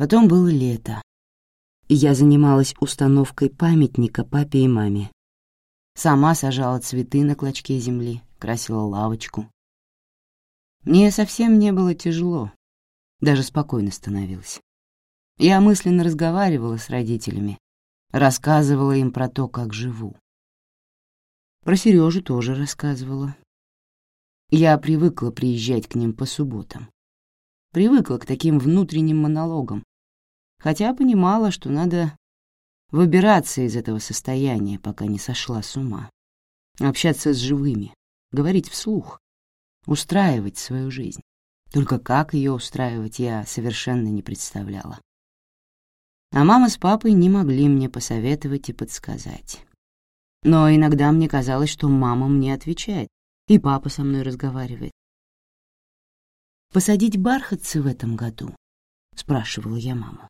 Потом было лето, я занималась установкой памятника папе и маме. Сама сажала цветы на клочке земли, красила лавочку. Мне совсем не было тяжело, даже спокойно становилось. Я мысленно разговаривала с родителями, рассказывала им про то, как живу. Про Сережу тоже рассказывала. Я привыкла приезжать к ним по субботам. Привыкла к таким внутренним монологам, хотя понимала, что надо выбираться из этого состояния, пока не сошла с ума, общаться с живыми, говорить вслух, устраивать свою жизнь. Только как ее устраивать, я совершенно не представляла. А мама с папой не могли мне посоветовать и подсказать. Но иногда мне казалось, что мама мне отвечает, и папа со мной разговаривает. «Посадить бархатцы в этом году?» — спрашивала я маму.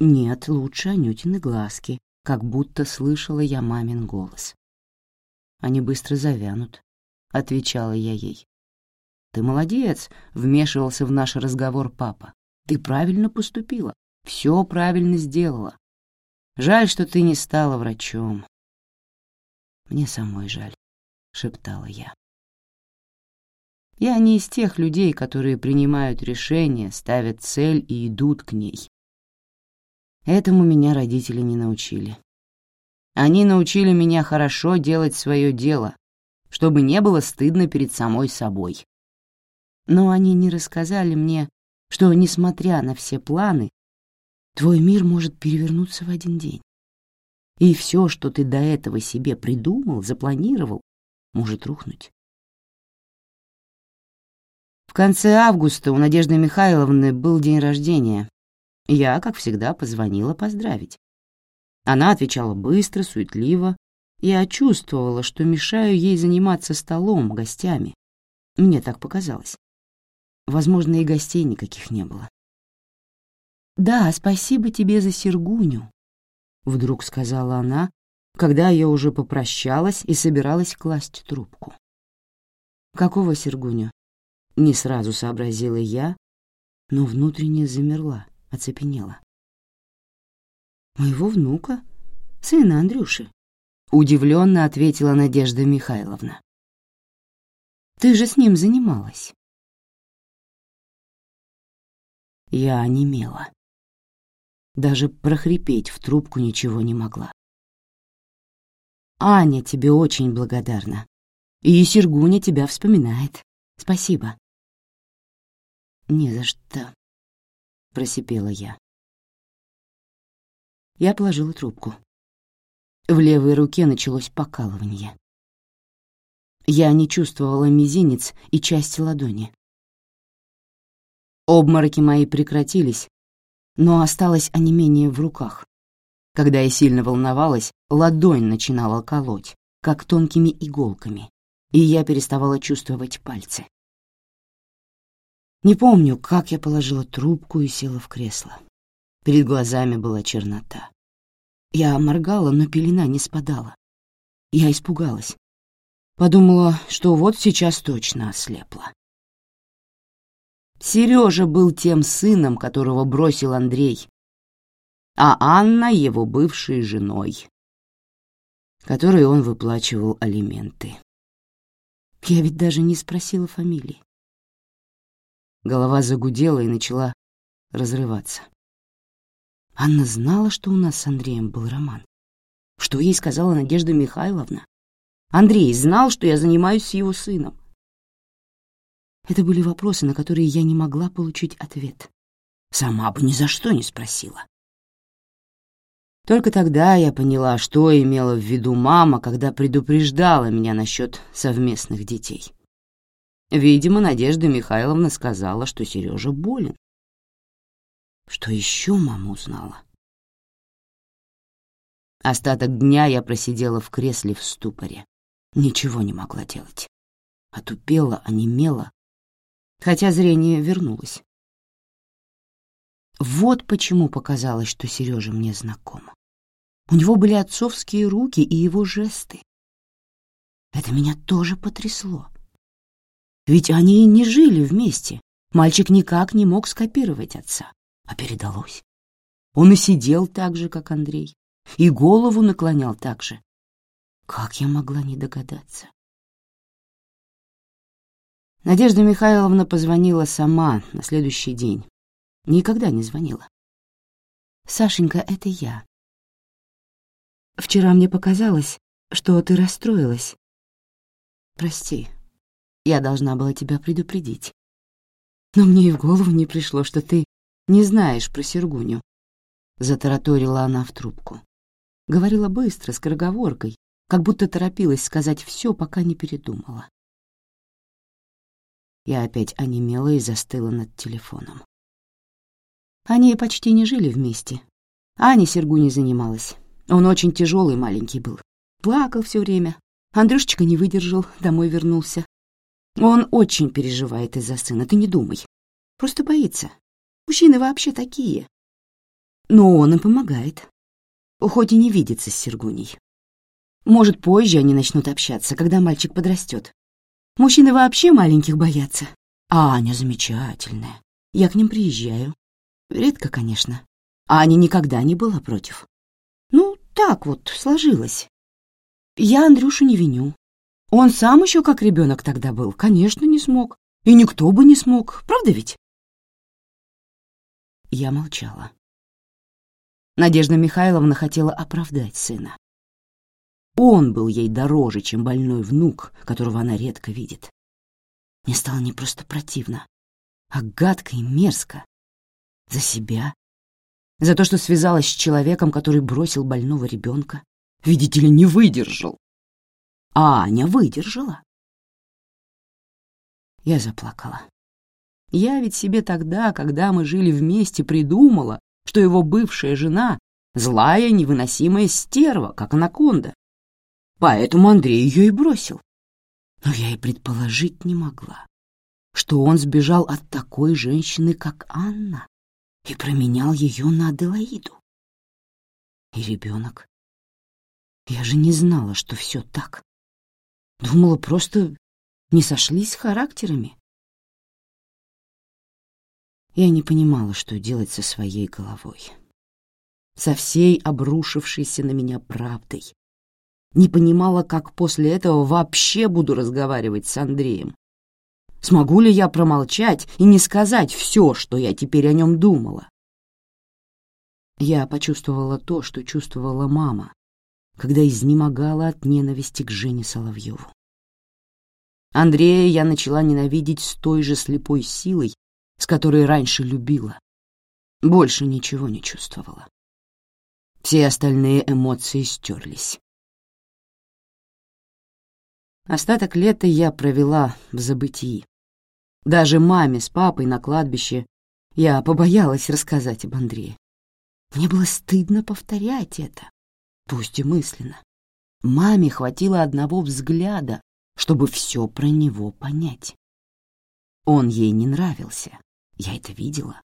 «Нет, лучше Анютины глазки», как будто слышала я мамин голос. «Они быстро завянут», — отвечала я ей. «Ты молодец», — вмешивался в наш разговор папа. «Ты правильно поступила, все правильно сделала. Жаль, что ты не стала врачом». «Мне самой жаль», — шептала я. Я не из тех людей, которые принимают решения, ставят цель и идут к ней. Этому меня родители не научили. Они научили меня хорошо делать свое дело, чтобы не было стыдно перед самой собой. Но они не рассказали мне, что, несмотря на все планы, твой мир может перевернуться в один день. И все, что ты до этого себе придумал, запланировал, может рухнуть. В конце августа у Надежды Михайловны был день рождения. Я, как всегда, позвонила поздравить. Она отвечала быстро, суетливо. Я чувствовала, что мешаю ей заниматься столом, гостями. Мне так показалось. Возможно, и гостей никаких не было. «Да, спасибо тебе за Сергуню», — вдруг сказала она, когда я уже попрощалась и собиралась класть трубку. «Какого Сергуню?» Не сразу сообразила я, но внутренне замерла, оцепенела. «Моего внука? Сына Андрюши?» — удивленно ответила Надежда Михайловна. «Ты же с ним занималась». Я онемела. Даже прохрипеть в трубку ничего не могла. «Аня тебе очень благодарна. И Сергуня тебя вспоминает. Спасибо». «Не за что», — просипела я. Я положила трубку. В левой руке началось покалывание. Я не чувствовала мизинец и часть ладони. Обмороки мои прекратились, но осталось онемение в руках. Когда я сильно волновалась, ладонь начинала колоть, как тонкими иголками, и я переставала чувствовать пальцы. Не помню, как я положила трубку и села в кресло. Перед глазами была чернота. Я моргала, но пелена не спадала. Я испугалась. Подумала, что вот сейчас точно ослепла. Сережа был тем сыном, которого бросил Андрей, а Анна — его бывшей женой, которой он выплачивал алименты. Я ведь даже не спросила фамилии. Голова загудела и начала разрываться. Анна знала, что у нас с Андреем был роман. Что ей сказала Надежда Михайловна? Андрей знал, что я занимаюсь его сыном. Это были вопросы, на которые я не могла получить ответ. Сама бы ни за что не спросила. Только тогда я поняла, что имела в виду мама, когда предупреждала меня насчет совместных детей. Видимо, Надежда Михайловна сказала, что Сережа болен. Что еще мама узнала? Остаток дня я просидела в кресле в ступоре. Ничего не могла делать. Отупела, онемела, хотя зрение вернулось. Вот почему показалось, что Сережа мне знаком. У него были отцовские руки и его жесты. Это меня тоже потрясло. Ведь они не жили вместе. Мальчик никак не мог скопировать отца. А передалось. Он и сидел так же, как Андрей, и голову наклонял так же. Как я могла не догадаться? Надежда Михайловна позвонила сама на следующий день. Никогда не звонила. «Сашенька, это я. Вчера мне показалось, что ты расстроилась. Прости, я должна была тебя предупредить. Но мне и в голову не пришло, что ты не знаешь про Сергуню. Затараторила она в трубку. Говорила быстро, скороговоркой, как будто торопилась сказать все, пока не передумала. Я опять онемела и застыла над телефоном. Они почти не жили вместе. Аня Сергуней занималась. Он очень тяжелый маленький был. Плакал все время. Андрюшечка не выдержал, домой вернулся. Он очень переживает из-за сына, ты не думай. Просто боится. Мужчины вообще такие. Но он им помогает. Хоть и не видится с Сергуней. Может, позже они начнут общаться, когда мальчик подрастет. Мужчины вообще маленьких боятся. А Аня замечательная. Я к ним приезжаю. Редко, конечно. А Аня никогда не была против. Ну, так вот сложилось. Я Андрюшу не виню. Он сам еще как ребенок тогда был, конечно, не смог. И никто бы не смог, правда ведь? Я молчала. Надежда Михайловна хотела оправдать сына. Он был ей дороже, чем больной внук, которого она редко видит. Мне стало не просто противно, а гадко и мерзко. За себя. За то, что связалась с человеком, который бросил больного ребенка. Видите ли, не выдержал. А Аня выдержала. Я заплакала. Я ведь себе тогда, когда мы жили вместе, придумала, что его бывшая жена — злая, невыносимая стерва, как анаконда. Поэтому Андрей ее и бросил. Но я и предположить не могла, что он сбежал от такой женщины, как Анна, и променял ее на Аделаиду. И ребенок. Я же не знала, что все так. Думала, просто не сошлись характерами. Я не понимала, что делать со своей головой. Со всей обрушившейся на меня правдой, не понимала, как после этого вообще буду разговаривать с Андреем. Смогу ли я промолчать и не сказать все, что я теперь о нем думала? Я почувствовала то, что чувствовала мама, когда изнемогала от ненависти к Жене Соловьеву. Андрея я начала ненавидеть с той же слепой силой, с которой раньше любила. Больше ничего не чувствовала. Все остальные эмоции стерлись. Остаток лета я провела в забытии. Даже маме с папой на кладбище я побоялась рассказать об Андрее. Мне было стыдно повторять это, пусть и мысленно. Маме хватило одного взгляда, чтобы все про него понять. Он ей не нравился, я это видела.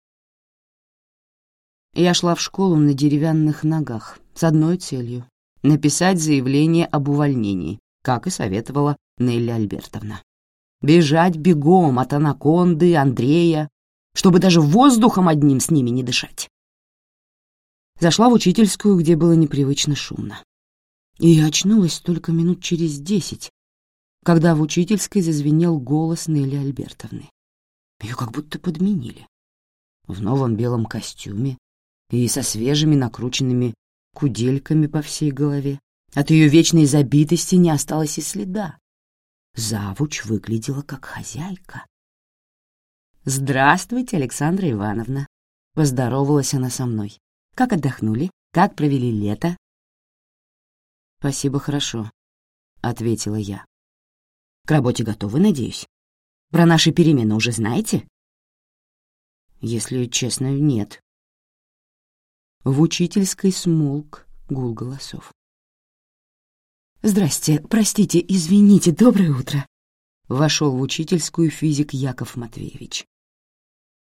Я шла в школу на деревянных ногах с одной целью — написать заявление об увольнении как и советовала Нелли Альбертовна. Бежать бегом от анаконды, Андрея, чтобы даже воздухом одним с ними не дышать. Зашла в учительскую, где было непривычно шумно. И очнулась только минут через десять, когда в учительской зазвенел голос Нелли Альбертовны. Ее как будто подменили. В новом белом костюме и со свежими накрученными кудельками по всей голове. От ее вечной забитости не осталось и следа. Завуч выглядела как хозяйка. «Здравствуйте, Александра Ивановна!» — поздоровалась она со мной. «Как отдохнули? Как провели лето?» «Спасибо, хорошо», — ответила я. «К работе готовы, надеюсь? Про наши перемены уже знаете?» «Если честно, нет». В учительской смолк гул голосов. «Здрасте, простите, извините, доброе утро!» Вошел в учительскую физик Яков Матвеевич.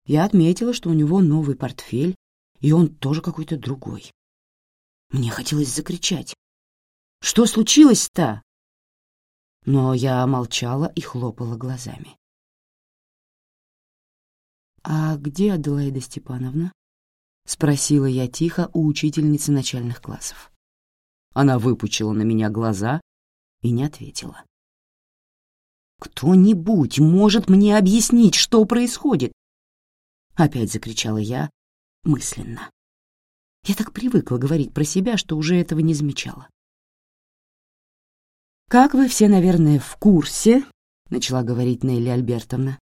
Я отметила, что у него новый портфель, и он тоже какой-то другой. Мне хотелось закричать. «Что случилось-то?» Но я молчала и хлопала глазами. «А где Аделаида Степановна?» — спросила я тихо у учительницы начальных классов. Она выпучила на меня глаза и не ответила. «Кто-нибудь может мне объяснить, что происходит?» Опять закричала я мысленно. Я так привыкла говорить про себя, что уже этого не замечала. «Как вы все, наверное, в курсе», — начала говорить Нелли Альбертовна,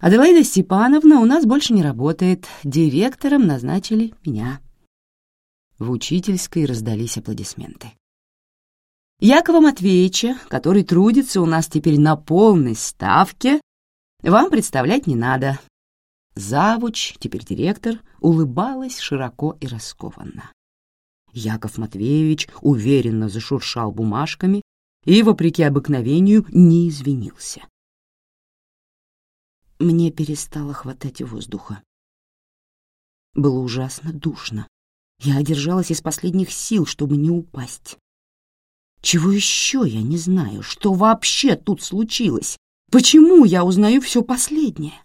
«Аделаида Степановна у нас больше не работает. Директором назначили меня». В учительской раздались аплодисменты. Якова Матвеевича, который трудится у нас теперь на полной ставке, вам представлять не надо. Завуч, теперь директор, улыбалась широко и раскованно. Яков Матвеевич уверенно зашуршал бумажками и, вопреки обыкновению, не извинился. Мне перестало хватать воздуха. Было ужасно душно. Я одержалась из последних сил, чтобы не упасть. Чего еще я не знаю? Что вообще тут случилось? Почему я узнаю все последнее?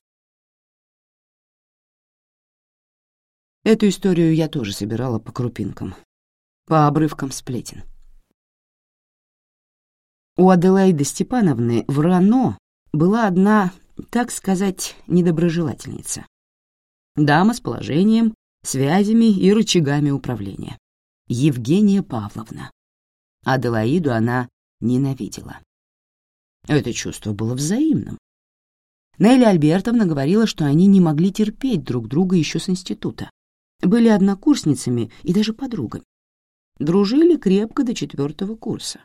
Эту историю я тоже собирала по крупинкам, по обрывкам сплетен. У Аделаиды Степановны в РАНО была одна, так сказать, недоброжелательница. Дама с положением, связями и рычагами управления. Евгения Павловна. Аделаиду она ненавидела. Это чувство было взаимным. Нелли Альбертовна говорила, что они не могли терпеть друг друга еще с института. Были однокурсницами и даже подругами. Дружили крепко до четвертого курса.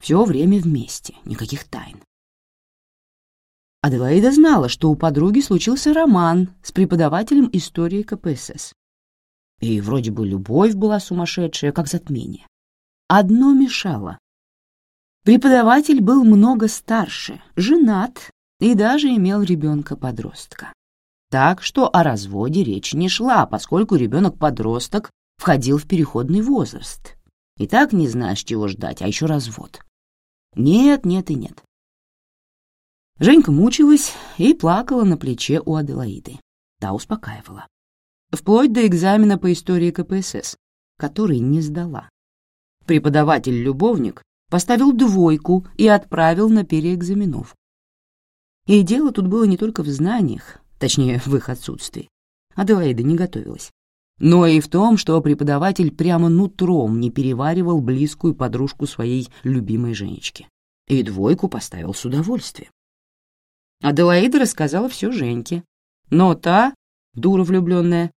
Все время вместе, никаких тайн. Аделаида знала, что у подруги случился роман с преподавателем истории КПСС. И вроде бы любовь была сумасшедшая, как затмение. Одно мешало. Преподаватель был много старше, женат и даже имел ребенка-подростка. Так что о разводе речь не шла, поскольку ребенок-подросток входил в переходный возраст. И так не знаешь, чего ждать, а еще развод. Нет, нет и нет. Женька мучилась и плакала на плече у Аделаиды. Та успокаивала вплоть до экзамена по истории КПСС, который не сдала. Преподаватель-любовник поставил двойку и отправил на переэкзаменов. И дело тут было не только в знаниях, точнее, в их отсутствии. Аделаида не готовилась. Но и в том, что преподаватель прямо нутром не переваривал близкую подружку своей любимой Женечки. И двойку поставил с удовольствием. Аделаида рассказала все Женьке, но та, дура влюбленная,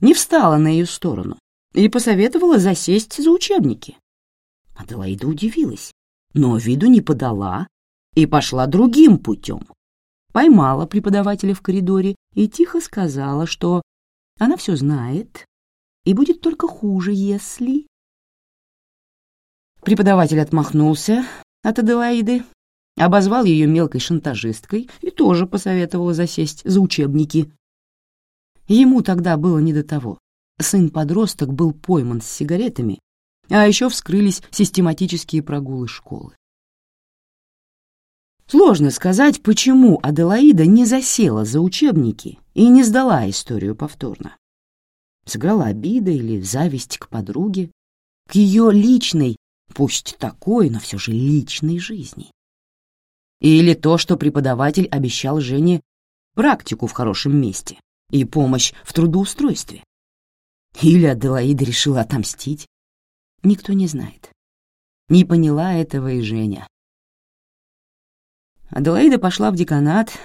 не встала на ее сторону и посоветовала засесть за учебники. Аделаида удивилась, но виду не подала и пошла другим путем. Поймала преподавателя в коридоре и тихо сказала, что она все знает и будет только хуже, если... Преподаватель отмахнулся от Аделаиды, обозвал ее мелкой шантажисткой и тоже посоветовал засесть за учебники. Ему тогда было не до того. Сын-подросток был пойман с сигаретами, а еще вскрылись систематические прогулы школы. Сложно сказать, почему Аделаида не засела за учебники и не сдала историю повторно. Сыграла обида или зависть к подруге, к ее личной, пусть такой, но все же личной жизни. Или то, что преподаватель обещал Жене практику в хорошем месте, и помощь в трудоустройстве. Или Аделаида решила отомстить. Никто не знает. Не поняла этого и Женя. Аделаида пошла в деканат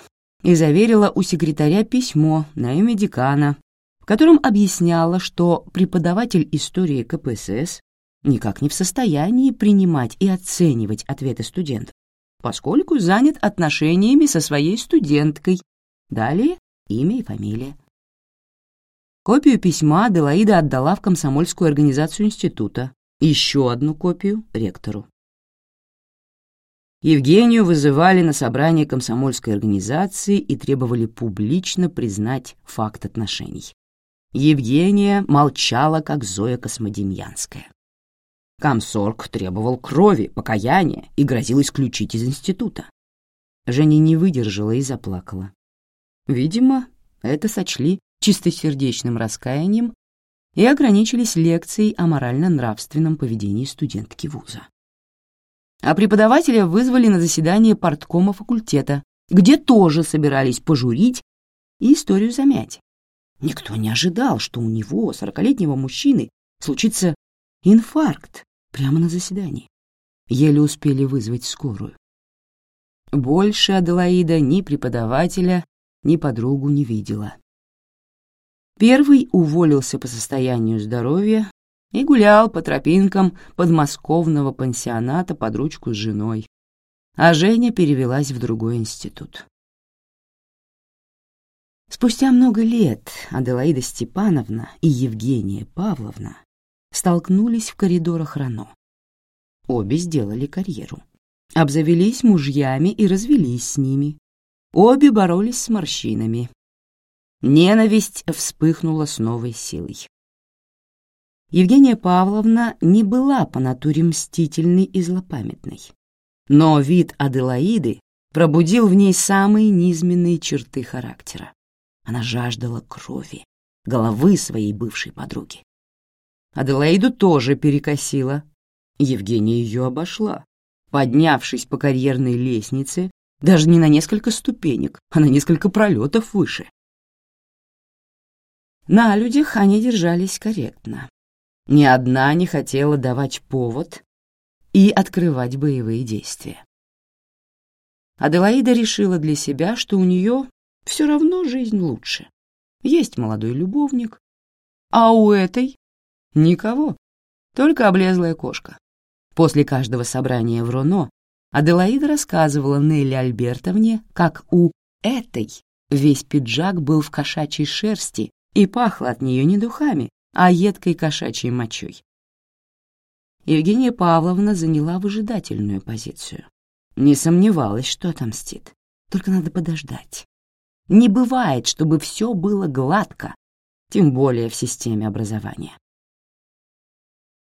и заверила у секретаря письмо на имя декана, в котором объясняла, что преподаватель истории КПСС никак не в состоянии принимать и оценивать ответы студентов, поскольку занят отношениями со своей студенткой. Далее имя и фамилия. Копию письма Делаида отдала в комсомольскую организацию института, еще одну копию — ректору. Евгению вызывали на собрание комсомольской организации и требовали публично признать факт отношений. Евгения молчала, как Зоя Космодемьянская. Комсорг требовал крови, покаяния и грозил исключить из института. Женя не выдержала и заплакала. Видимо, это сочли чистосердечным раскаянием и ограничились лекцией о морально-нравственном поведении студентки вуза. А преподавателя вызвали на заседание порткома факультета, где тоже собирались пожурить и историю замять. Никто не ожидал, что у него, сорокалетнего мужчины, случится инфаркт прямо на заседании. Еле успели вызвать скорую. Больше Аделаида ни преподавателя, ни подругу не видела. Первый уволился по состоянию здоровья и гулял по тропинкам подмосковного пансионата под ручку с женой, а Женя перевелась в другой институт. Спустя много лет Аделаида Степановна и Евгения Павловна столкнулись в коридорах РАНО. Обе сделали карьеру. Обзавелись мужьями и развелись с ними. Обе боролись с морщинами. Ненависть вспыхнула с новой силой. Евгения Павловна не была по натуре мстительной и злопамятной. Но вид Аделаиды пробудил в ней самые низменные черты характера. Она жаждала крови, головы своей бывшей подруги. Аделаиду тоже перекосила. Евгения ее обошла, поднявшись по карьерной лестнице даже не на несколько ступенек, а на несколько пролетов выше. На людях они держались корректно. Ни одна не хотела давать повод и открывать боевые действия. Аделаида решила для себя, что у нее все равно жизнь лучше. Есть молодой любовник, а у этой — никого, только облезлая кошка. После каждого собрания в Роно Аделаида рассказывала Нелли Альбертовне, как у этой весь пиджак был в кошачьей шерсти и пахло от нее не духами, а едкой кошачьей мочой. Евгения Павловна заняла выжидательную позицию. Не сомневалась, что отомстит. Только надо подождать. Не бывает, чтобы все было гладко, тем более в системе образования.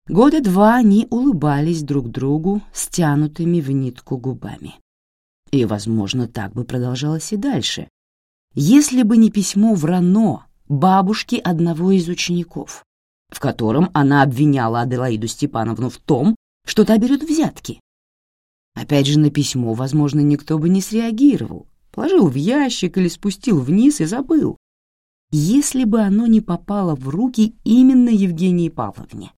Года два они улыбались друг другу стянутыми в нитку губами. И, возможно, так бы продолжалось и дальше, если бы не письмо в Рано бабушки одного из учеников, в котором она обвиняла Аделаиду Степановну в том, что та берет взятки. Опять же, на письмо, возможно, никто бы не среагировал, положил в ящик или спустил вниз и забыл, если бы оно не попало в руки именно Евгении Павловне.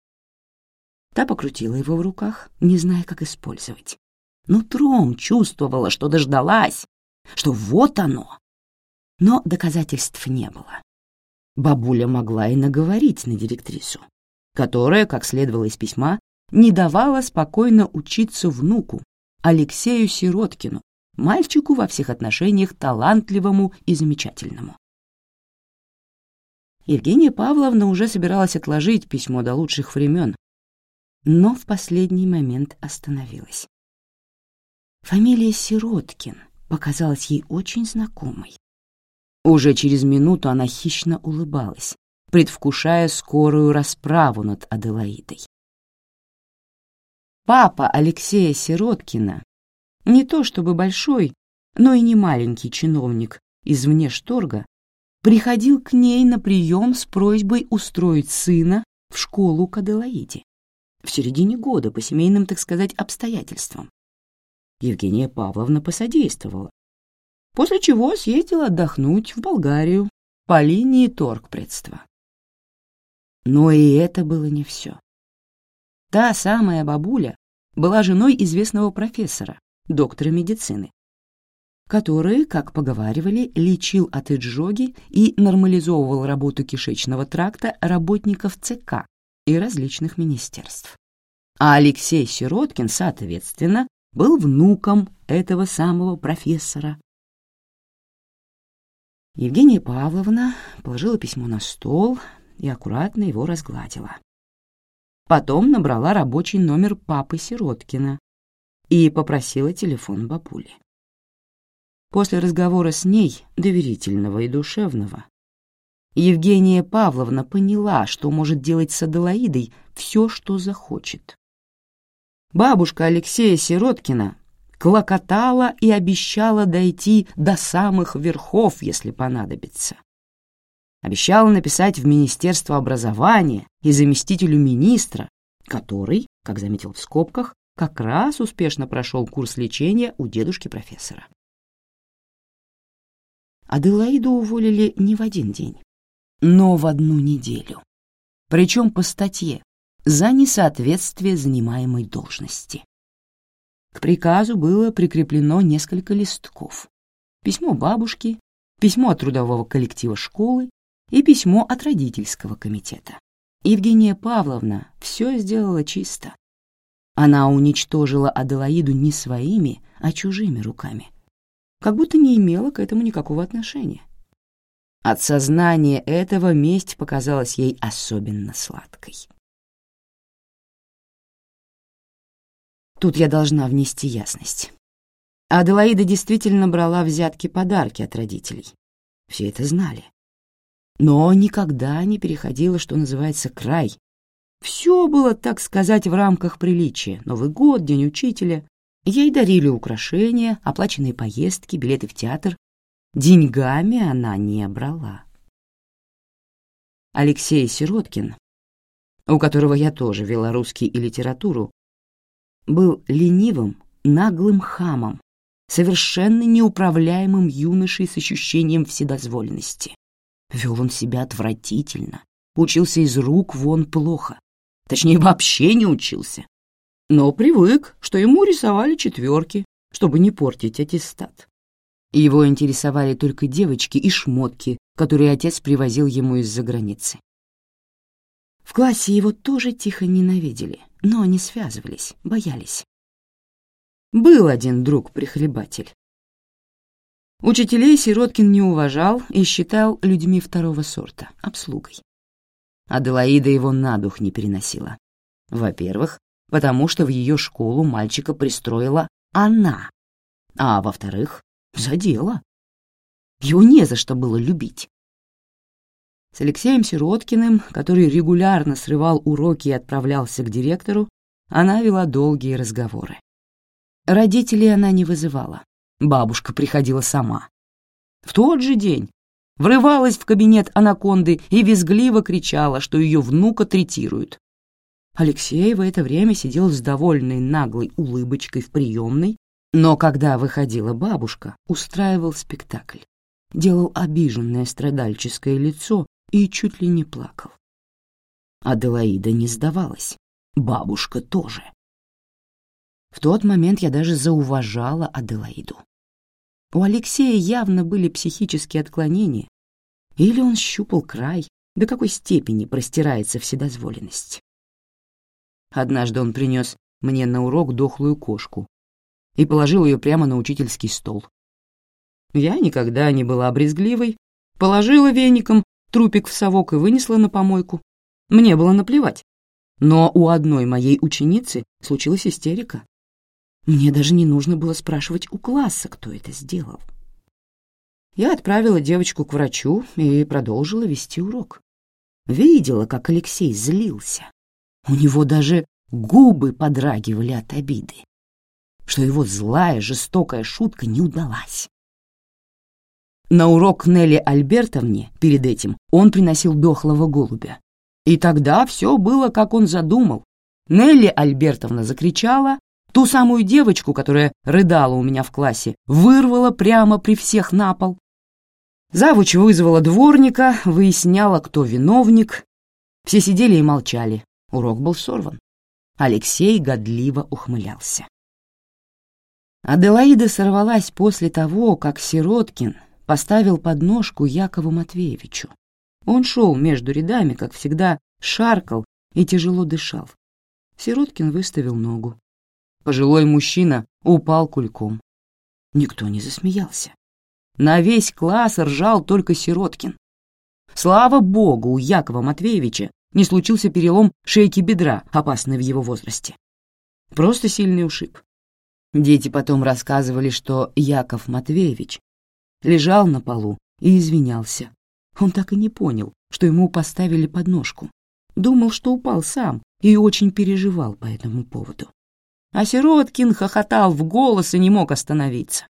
Та покрутила его в руках, не зная, как использовать. Нутром чувствовала, что дождалась, что вот оно. Но доказательств не было. Бабуля могла и наговорить на директрису, которая, как следовало из письма, не давала спокойно учиться внуку, Алексею Сироткину, мальчику во всех отношениях талантливому и замечательному. Евгения Павловна уже собиралась отложить письмо до лучших времен, но в последний момент остановилась. Фамилия Сироткин показалась ей очень знакомой. Уже через минуту она хищно улыбалась, предвкушая скорую расправу над Аделаидой. Папа Алексея Сироткина не то чтобы большой, но и не маленький чиновник из внешторга, приходил к ней на прием с просьбой устроить сына в школу к Аделаиде в середине года по семейным, так сказать, обстоятельствам. Евгения Павловна посодействовала, после чего съездила отдохнуть в Болгарию по линии торгпредства. Но и это было не все. Та самая бабуля была женой известного профессора, доктора медицины, который, как поговаривали, лечил от изжоги и нормализовывал работу кишечного тракта работников ЦК и различных министерств. А Алексей Сироткин, соответственно, был внуком этого самого профессора. Евгения Павловна положила письмо на стол и аккуратно его разгладила. Потом набрала рабочий номер папы Сироткина и попросила телефон бабули. После разговора с ней, доверительного и душевного, Евгения Павловна поняла, что может делать с Аделаидой все, что захочет. Бабушка Алексея Сироткина клокотала и обещала дойти до самых верхов, если понадобится. Обещала написать в Министерство образования и заместителю министра, который, как заметил в скобках, как раз успешно прошел курс лечения у дедушки-профессора. Аделаиду уволили не в один день, но в одну неделю. Причем по статье за несоответствие занимаемой должности. К приказу было прикреплено несколько листков. Письмо бабушки, письмо от трудового коллектива школы и письмо от родительского комитета. Евгения Павловна все сделала чисто. Она уничтожила Аделаиду не своими, а чужими руками, как будто не имела к этому никакого отношения. От сознания этого месть показалась ей особенно сладкой. Тут я должна внести ясность. Аделаида действительно брала взятки-подарки от родителей. Все это знали. Но никогда не переходила, что называется, край. Все было, так сказать, в рамках приличия. Новый год, День учителя. Ей дарили украшения, оплаченные поездки, билеты в театр. Деньгами она не брала. Алексей Сироткин, у которого я тоже вела русский и литературу, был ленивым, наглым хамом, совершенно неуправляемым юношей с ощущением вседозволенности. Вел он себя отвратительно, учился из рук вон плохо. Точнее, вообще не учился. Но привык, что ему рисовали четверки, чтобы не портить аттестат. Его интересовали только девочки и шмотки, которые отец привозил ему из-за границы. В классе его тоже тихо ненавидели, но не связывались, боялись. Был один друг-прихлебатель. Учителей Сироткин не уважал и считал людьми второго сорта, обслугой. Аделаида его на дух не переносила. Во-первых, потому что в ее школу мальчика пристроила она, а во-вторых, за дело. Его не за что было любить. С Алексеем Сироткиным, который регулярно срывал уроки и отправлялся к директору, она вела долгие разговоры. Родителей она не вызывала. Бабушка приходила сама. В тот же день врывалась в кабинет анаконды и визгливо кричала, что ее внука третируют. Алексей в это время сидел с довольной наглой улыбочкой в приемной, но когда выходила бабушка, устраивал спектакль, делал обиженное страдальческое лицо и чуть ли не плакал. Аделаида не сдавалась, бабушка тоже. В тот момент я даже зауважала Аделаиду. У Алексея явно были психические отклонения, или он щупал край, до какой степени простирается вседозволенность. Однажды он принес мне на урок дохлую кошку и положил ее прямо на учительский стол. Я никогда не была брезгливой, положила веником трупик в совок и вынесла на помойку. Мне было наплевать. Но у одной моей ученицы случилась истерика. Мне даже не нужно было спрашивать у класса, кто это сделал. Я отправила девочку к врачу и продолжила вести урок. Видела, как Алексей злился. У него даже губы подрагивали от обиды, что его злая, жестокая шутка не удалась. На урок Нелли Альбертовне перед этим он приносил дохлого голубя. И тогда все было, как он задумал. Нелли Альбертовна закричала, ту самую девочку, которая рыдала у меня в классе, вырвала прямо при всех на пол. Завуч вызвала дворника, выясняла, кто виновник. Все сидели и молчали. Урок был сорван. Алексей годливо ухмылялся. Аделаида сорвалась после того, как Сироткин поставил подножку Якову Матвеевичу. Он шел между рядами, как всегда, шаркал и тяжело дышал. Сироткин выставил ногу. Пожилой мужчина упал кульком. Никто не засмеялся. На весь класс ржал только Сироткин. Слава богу, у Якова Матвеевича не случился перелом шейки бедра, опасный в его возрасте. Просто сильный ушиб. Дети потом рассказывали, что Яков Матвеевич лежал на полу и извинялся. Он так и не понял, что ему поставили подножку. Думал, что упал сам и очень переживал по этому поводу. А Сироткин хохотал в голос и не мог остановиться.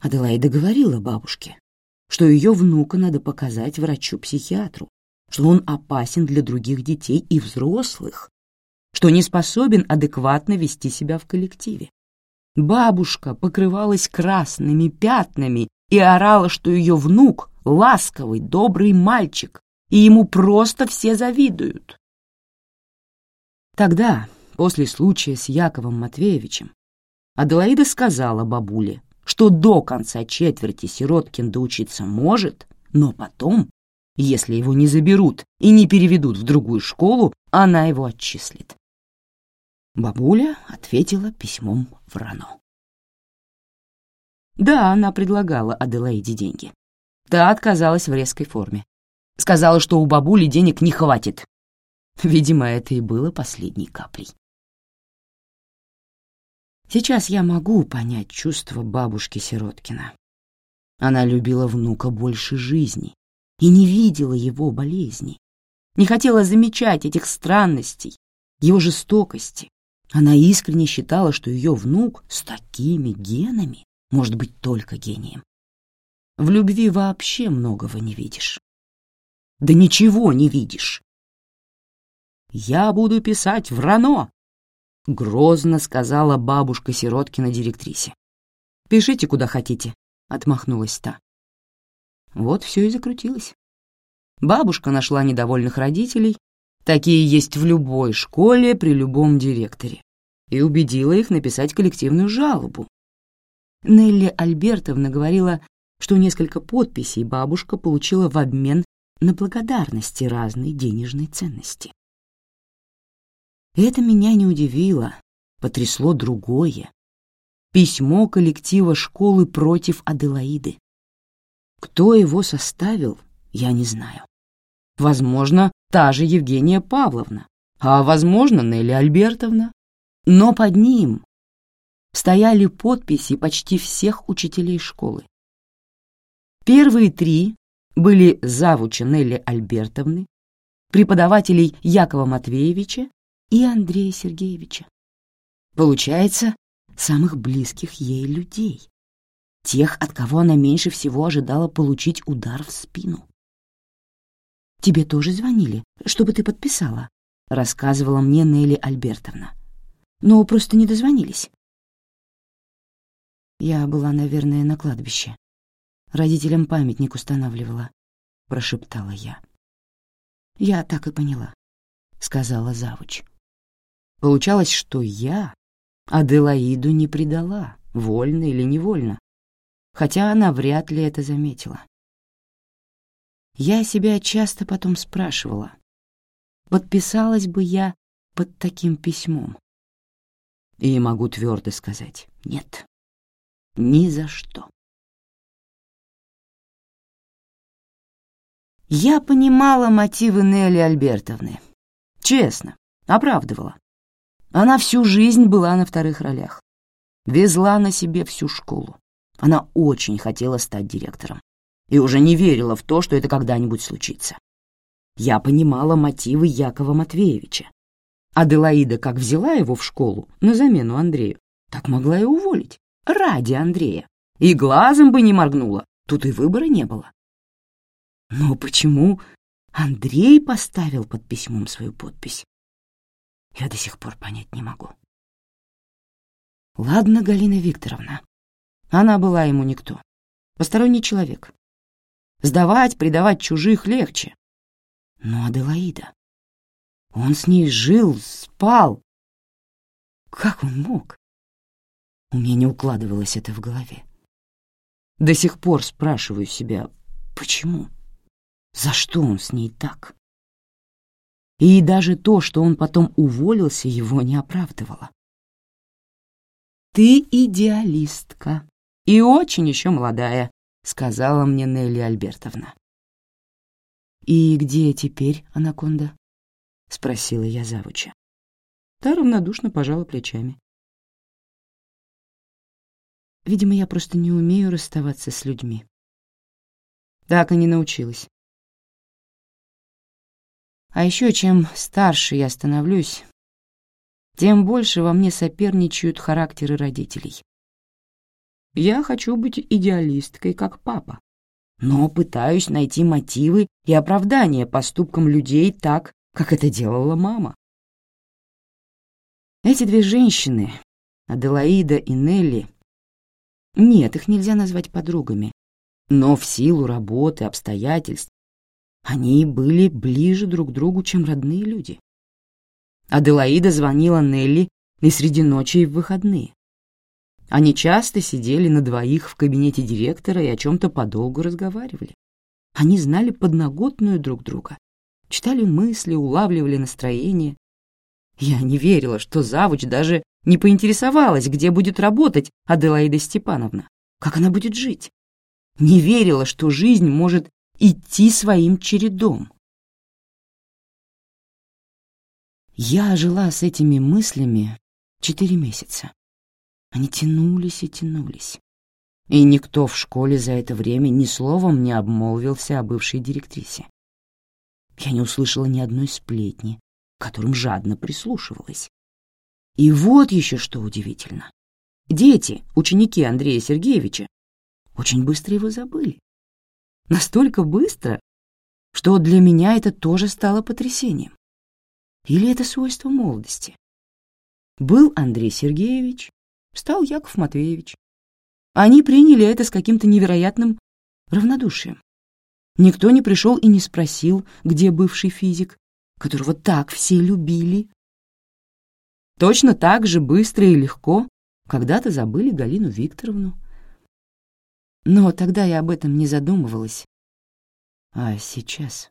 Аделаида говорила бабушке, что ее внука надо показать врачу-психиатру, что он опасен для других детей и взрослых, что не способен адекватно вести себя в коллективе. Бабушка покрывалась красными пятнами и орала, что ее внук — ласковый, добрый мальчик, и ему просто все завидуют. Тогда, после случая с Яковом Матвеевичем, Аделаида сказала бабуле, что до конца четверти Сироткин доучиться может, но потом, если его не заберут и не переведут в другую школу, она его отчислит. Бабуля ответила письмом в Рано. Да, она предлагала Аделаиде деньги. Та отказалась в резкой форме. Сказала, что у бабули денег не хватит. Видимо, это и было последней каплей. Сейчас я могу понять чувство бабушки Сироткина. Она любила внука больше жизни и не видела его болезней, не хотела замечать этих странностей, его жестокости. Она искренне считала, что ее внук с такими генами может быть только гением. В любви вообще многого не видишь. Да ничего не видишь. «Я буду писать в Рано», — грозно сказала бабушка Сироткина директрисе. «Пишите, куда хотите», — отмахнулась та. Вот все и закрутилось. Бабушка нашла недовольных родителей, такие есть в любой школе при любом директоре, и убедила их написать коллективную жалобу. Нелли Альбертовна говорила, что несколько подписей бабушка получила в обмен на благодарности разной денежной ценности. Это меня не удивило, потрясло другое. Письмо коллектива школы против Аделаиды. Кто его составил, я не знаю. Возможно, та же Евгения Павловна, а, возможно, Нелли Альбертовна. Но под ним стояли подписи почти всех учителей школы. Первые три были завуча Нелли Альбертовны, преподавателей Якова Матвеевича и Андрея Сергеевича. Получается, самых близких ей людей, тех, от кого она меньше всего ожидала получить удар в спину. «Тебе тоже звонили, чтобы ты подписала», — рассказывала мне Нелли Альбертовна. «Но просто не дозвонились». Я была, наверное, на кладбище. Родителям памятник устанавливала, — прошептала я. «Я так и поняла», — сказала завуч. Получалось, что я Аделаиду не предала, вольно или невольно, хотя она вряд ли это заметила. Я себя часто потом спрашивала, подписалась бы я под таким письмом. И могу твердо сказать — нет, ни за что. Я понимала мотивы Нелли Альбертовны. Честно, оправдывала. Она всю жизнь была на вторых ролях. Везла на себе всю школу. Она очень хотела стать директором. И уже не верила в то, что это когда-нибудь случится. Я понимала мотивы Якова Матвеевича. Аделаида как взяла его в школу на замену Андрею, так могла и уволить. Ради Андрея. И глазом бы не моргнула. Тут и выбора не было. Но почему Андрей поставил под письмом свою подпись? я до сих пор понять не могу. Ладно, Галина Викторовна. Она была ему никто. Посторонний человек. Сдавать, предавать чужих легче. Но Аделаида... Он с ней жил, спал. Как он мог? У меня не укладывалось это в голове. До сих пор спрашиваю себя, почему? За что он с ней так? и даже то, что он потом уволился, его не оправдывало. «Ты идеалистка и очень еще молодая», — сказала мне Нелли Альбертовна. «И где теперь анаконда?» — спросила я завуча. Та равнодушно пожала плечами. Видимо, я просто не умею расставаться с людьми. Так и не научилась. А еще чем старше я становлюсь, тем больше во мне соперничают характеры родителей. Я хочу быть идеалисткой, как папа. но пытаюсь найти мотивы и оправдания поступкам людей так, как это делала мама. Эти две женщины, Аделаида и Нелли, нет, их нельзя назвать подругами, но в силу работы, обстоятельств, они были ближе друг к другу, чем родные люди. Аделаида звонила Нелли и среди ночи, и в выходные. Они часто сидели на двоих в кабинете директора и о чем-то подолгу разговаривали. Они знали подноготную друг друга, читали мысли, улавливали настроение. Я не верила, что завуч даже не поинтересовалась, где будет работать Аделаида Степановна, как она будет жить. Не верила, что жизнь может идти своим чередом. Я жила с этими мыслями четыре месяца. Они тянулись и тянулись. И никто в школе за это время ни словом не обмолвился о бывшей директрисе. Я не услышала ни одной сплетни, к которым жадно прислушивалась. И вот еще что удивительно. Дети, ученики Андрея Сергеевича, очень быстро его забыли. Настолько быстро, что для меня это тоже стало потрясением. Или это свойство молодости? Был Андрей Сергеевич, стал Яков Матвеевич. Они приняли это с каким-то невероятным равнодушием. Никто не пришел и не спросил, где бывший физик, которого так все любили. Точно так же быстро и легко когда-то забыли Галину Викторовну. Но тогда я об этом не задумывалась. А сейчас...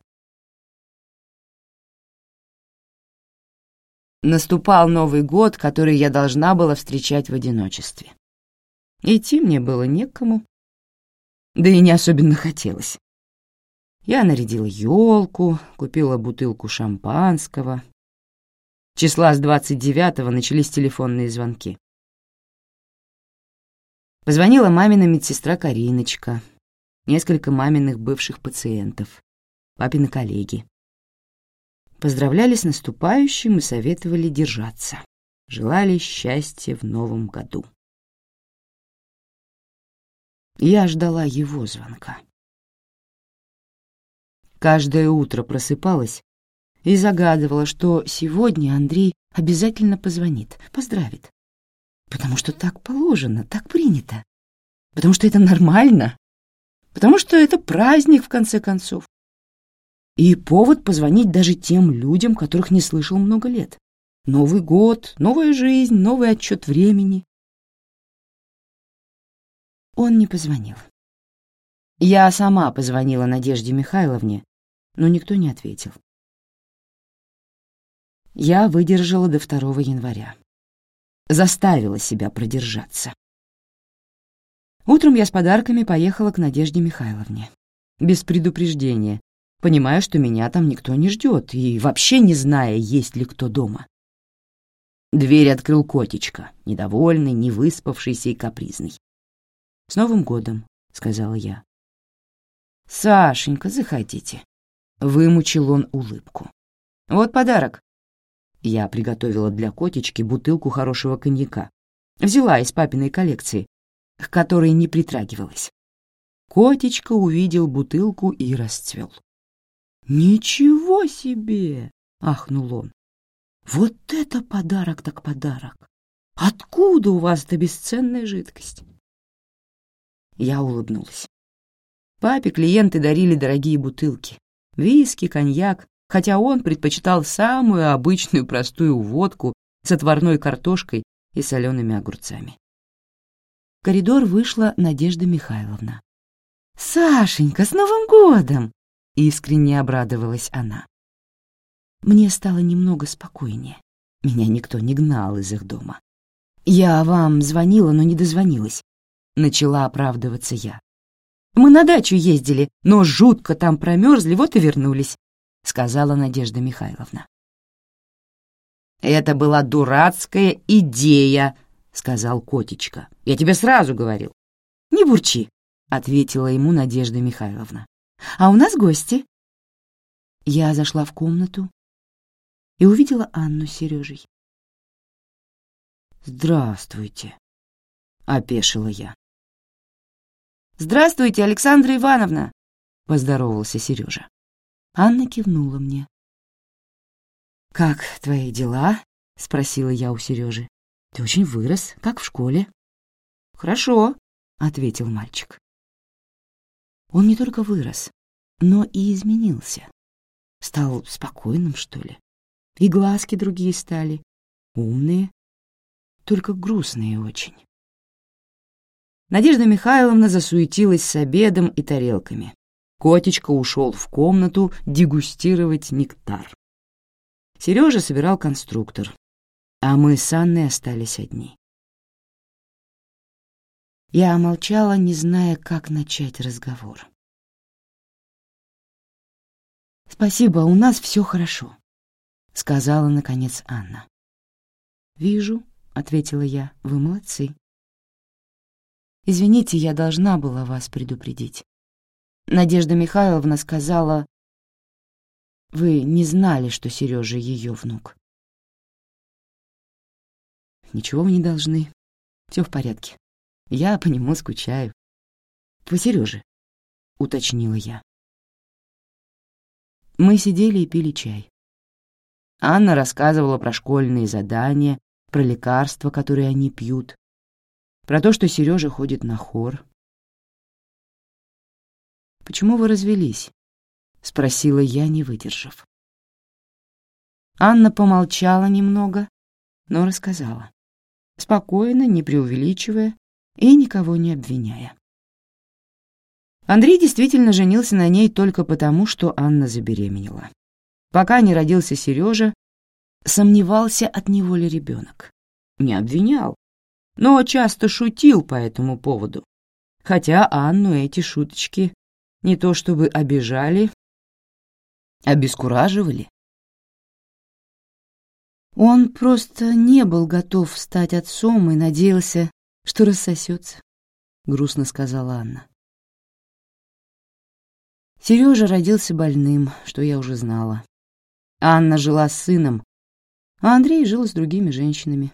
Наступал Новый год, который я должна была встречать в одиночестве. Идти мне было некому, да и не особенно хотелось. Я нарядила елку, купила бутылку шампанского. Числа с 29-го начались телефонные звонки. Позвонила мамина медсестра Кариночка, несколько маминых бывших пациентов, папины коллеги. Поздравляли с наступающим и советовали держаться. Желали счастья в новом году. Я ждала его звонка. Каждое утро просыпалась и загадывала, что сегодня Андрей обязательно позвонит, поздравит. Потому что так положено, так принято. Потому что это нормально. Потому что это праздник, в конце концов. И повод позвонить даже тем людям, которых не слышал много лет. Новый год, новая жизнь, новый отчет времени. Он не позвонил. Я сама позвонила Надежде Михайловне, но никто не ответил. Я выдержала до 2 января. Заставила себя продержаться. Утром я с подарками поехала к Надежде Михайловне. Без предупреждения, понимая, что меня там никто не ждет, и вообще не зная, есть ли кто дома. Дверь открыл котечка, недовольный, невыспавшийся и капризный. «С Новым годом», — сказала я. «Сашенька, заходите». Вымучил он улыбку. «Вот подарок». Я приготовила для котечки бутылку хорошего коньяка. Взяла из папиной коллекции, к которой не притрагивалась. Котечка увидел бутылку и расцвел. «Ничего себе!» — ахнул он. «Вот это подарок так подарок! Откуда у вас эта бесценная жидкость?» Я улыбнулась. Папе клиенты дарили дорогие бутылки. Виски, коньяк, хотя он предпочитал самую обычную простую водку с отварной картошкой и солеными огурцами. В коридор вышла Надежда Михайловна. «Сашенька, с Новым годом!» Искренне обрадовалась она. Мне стало немного спокойнее. Меня никто не гнал из их дома. «Я вам звонила, но не дозвонилась», — начала оправдываться я. «Мы на дачу ездили, но жутко там промерзли, вот и вернулись», — сказала Надежда Михайловна. «Это была дурацкая идея», — сказал Котечка. «Я тебе сразу говорил». «Не бурчи», — ответила ему Надежда Михайловна. А у нас гости». Я зашла в комнату и увидела Анну с Сережей. «Здравствуйте», — опешила я. «Здравствуйте, Александра Ивановна!» — поздоровался Сережа. Анна кивнула мне. «Как твои дела?» — спросила я у Сережи. «Ты очень вырос, как в школе». «Хорошо», — ответил мальчик. Он не только вырос, но и изменился. Стал спокойным, что ли. И глазки другие стали, умные, только грустные очень. Надежда Михайловна засуетилась с обедом и тарелками. Котечка ушел в комнату дегустировать нектар. Сережа собирал конструктор, а мы с Анной остались одни. Я молчала, не зная, как начать разговор. «Спасибо, у нас все хорошо», — сказала, наконец, Анна. «Вижу», — ответила я, — «вы молодцы». «Извините, я должна была вас предупредить. Надежда Михайловна сказала, вы не знали, что Сережа ее внук. Ничего вы не должны. Все в порядке. Я по нему скучаю. По Сереже, уточнила я. Мы сидели и пили чай. Анна рассказывала про школьные задания, про лекарства, которые они пьют, про то, что Сережа ходит на хор, «Почему вы развелись?» — спросила я, не выдержав. Анна помолчала немного, но рассказала. Спокойно, не преувеличивая и никого не обвиняя. Андрей действительно женился на ней только потому, что Анна забеременела. Пока не родился Сережа, сомневался, от него ли ребенок. Не обвинял, но часто шутил по этому поводу. Хотя Анну эти шуточки не то чтобы обижали, обескураживали. Он просто не был готов стать отцом и надеялся, что рассосется, — грустно сказала Анна. Сережа родился больным, что я уже знала. Анна жила с сыном, а Андрей жил с другими женщинами.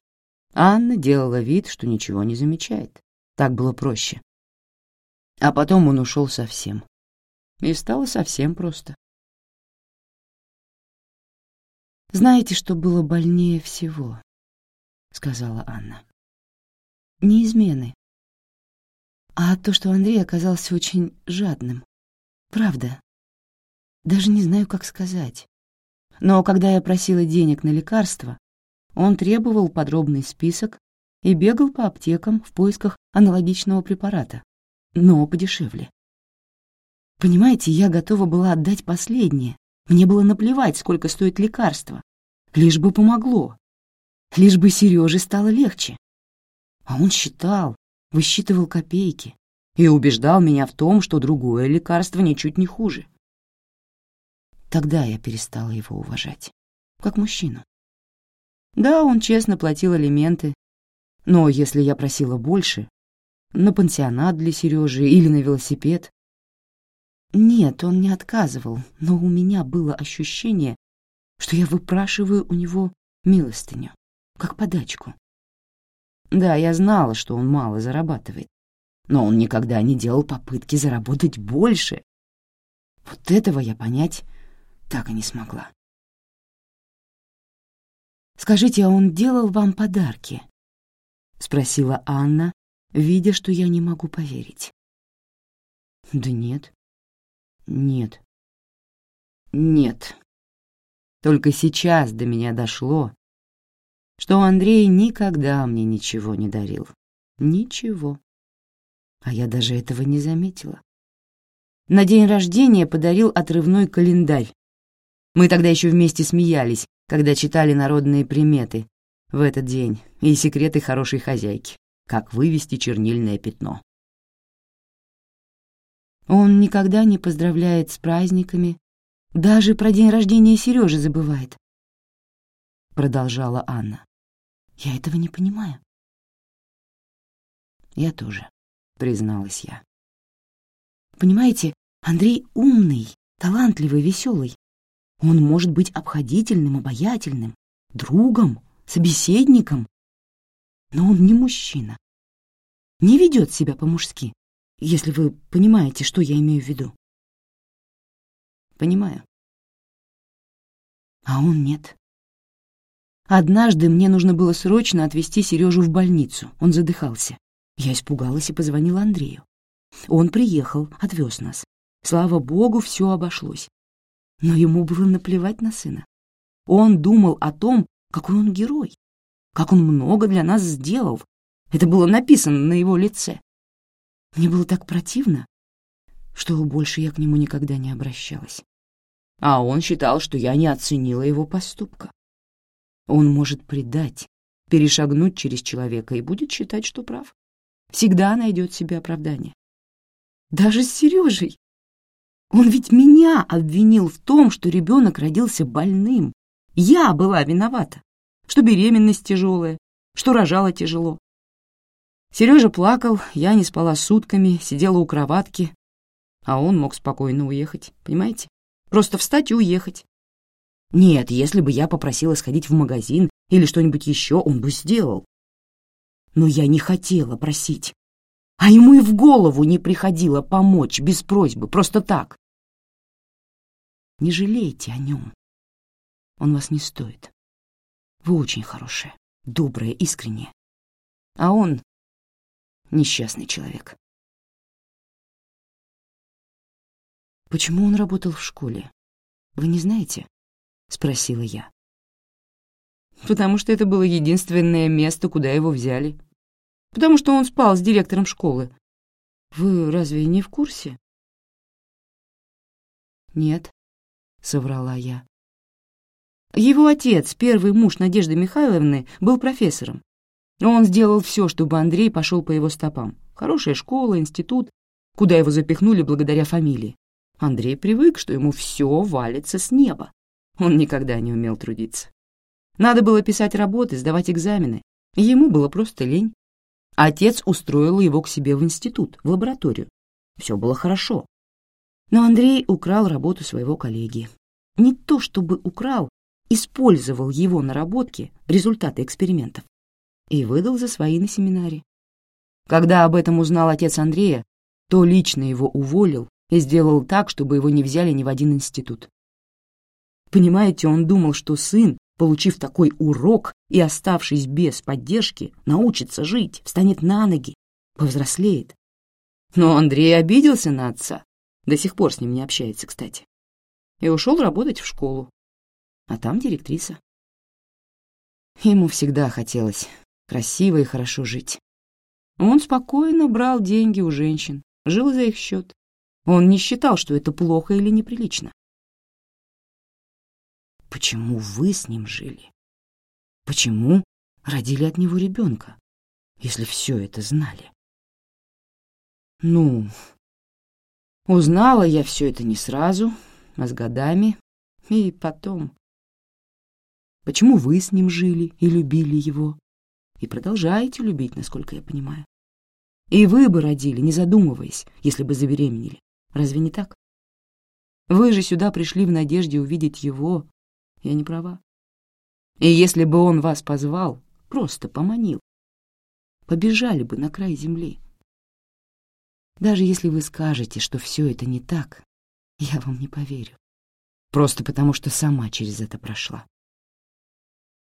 Анна делала вид, что ничего не замечает. Так было проще. А потом он ушел совсем и стало совсем просто. «Знаете, что было больнее всего?» — сказала Анна. «Не измены, а то, что Андрей оказался очень жадным. Правда. Даже не знаю, как сказать. Но когда я просила денег на лекарства, он требовал подробный список и бегал по аптекам в поисках аналогичного препарата, но подешевле. Понимаете, я готова была отдать последнее. Мне было наплевать, сколько стоит лекарство. Лишь бы помогло. Лишь бы Сереже стало легче. А он считал, высчитывал копейки и убеждал меня в том, что другое лекарство ничуть не хуже. Тогда я перестала его уважать, как мужчину. Да, он честно платил алименты, но если я просила больше, на пансионат для Сережи или на велосипед, нет, он не отказывал, но у меня было ощущение, что я выпрашиваю у него милостыню, как подачку. Да, я знала, что он мало зарабатывает, но он никогда не делал попытки заработать больше. Вот этого я понять так и не смогла. «Скажите, а он делал вам подарки?» — спросила Анна, видя, что я не могу поверить. «Да нет. Нет. Нет. Только сейчас до меня дошло, что Андрей никогда мне ничего не дарил. Ничего. А я даже этого не заметила. На день рождения подарил отрывной календарь. Мы тогда еще вместе смеялись, когда читали народные приметы в этот день и секреты хорошей хозяйки, как вывести чернильное пятно. Он никогда не поздравляет с праздниками, даже про день рождения Сережи забывает. Продолжала Анна. Я этого не понимаю. Я тоже, призналась я. Понимаете, Андрей умный, талантливый, веселый. Он может быть обходительным, обаятельным, другом, собеседником. Но он не мужчина. Не ведет себя по-мужски если вы понимаете, что я имею в виду. Понимаю. А он нет. Однажды мне нужно было срочно отвезти Сережу в больницу. Он задыхался. Я испугалась и позвонила Андрею. Он приехал, отвез нас. Слава богу, все обошлось. Но ему было наплевать на сына. Он думал о том, какой он герой, как он много для нас сделал. Это было написано на его лице. Мне было так противно, что больше я к нему никогда не обращалась. А он считал, что я не оценила его поступка. Он может предать, перешагнуть через человека и будет считать, что прав. Всегда найдет себе оправдание. Даже с Сережей. Он ведь меня обвинил в том, что ребенок родился больным. Я была виновата, что беременность тяжелая, что рожала тяжело. Сережа плакал, я не спала сутками, сидела у кроватки, а он мог спокойно уехать, понимаете? Просто встать и уехать. Нет, если бы я попросила сходить в магазин или что-нибудь еще, он бы сделал. Но я не хотела просить. А ему и в голову не приходило помочь без просьбы, просто так. Не жалейте о нем. Он вас не стоит. Вы очень хорошая, добрая, искренняя. А он несчастный человек. Почему он работал в школе? Вы не знаете? — спросила я. «Потому что это было единственное место, куда его взяли. Потому что он спал с директором школы. Вы разве не в курсе?» «Нет», — соврала я. Его отец, первый муж Надежды Михайловны, был профессором. Он сделал все, чтобы Андрей пошел по его стопам. Хорошая школа, институт, куда его запихнули благодаря фамилии. Андрей привык, что ему все валится с неба. Он никогда не умел трудиться. Надо было писать работы, сдавать экзамены. Ему было просто лень. Отец устроил его к себе в институт, в лабораторию. Все было хорошо. Но Андрей украл работу своего коллеги. Не то чтобы украл, использовал его наработки, результаты экспериментов, и выдал за свои на семинаре. Когда об этом узнал отец Андрея, то лично его уволил и сделал так, чтобы его не взяли ни в один институт. Понимаете, он думал, что сын, получив такой урок и оставшись без поддержки, научится жить, встанет на ноги, повзрослеет. Но Андрей обиделся на отца, до сих пор с ним не общается, кстати, и ушел работать в школу. А там директриса. Ему всегда хотелось красиво и хорошо жить. Он спокойно брал деньги у женщин, жил за их счет. Он не считал, что это плохо или неприлично. Почему вы с ним жили? Почему родили от него ребенка, если все это знали? Ну, узнала я все это не сразу, а с годами, и потом. Почему вы с ним жили и любили его? И продолжаете любить, насколько я понимаю. И вы бы родили, не задумываясь, если бы забеременели. Разве не так? Вы же сюда пришли в надежде увидеть его, я не права. И если бы он вас позвал, просто поманил, побежали бы на край земли. Даже если вы скажете, что все это не так, я вам не поверю. Просто потому, что сама через это прошла.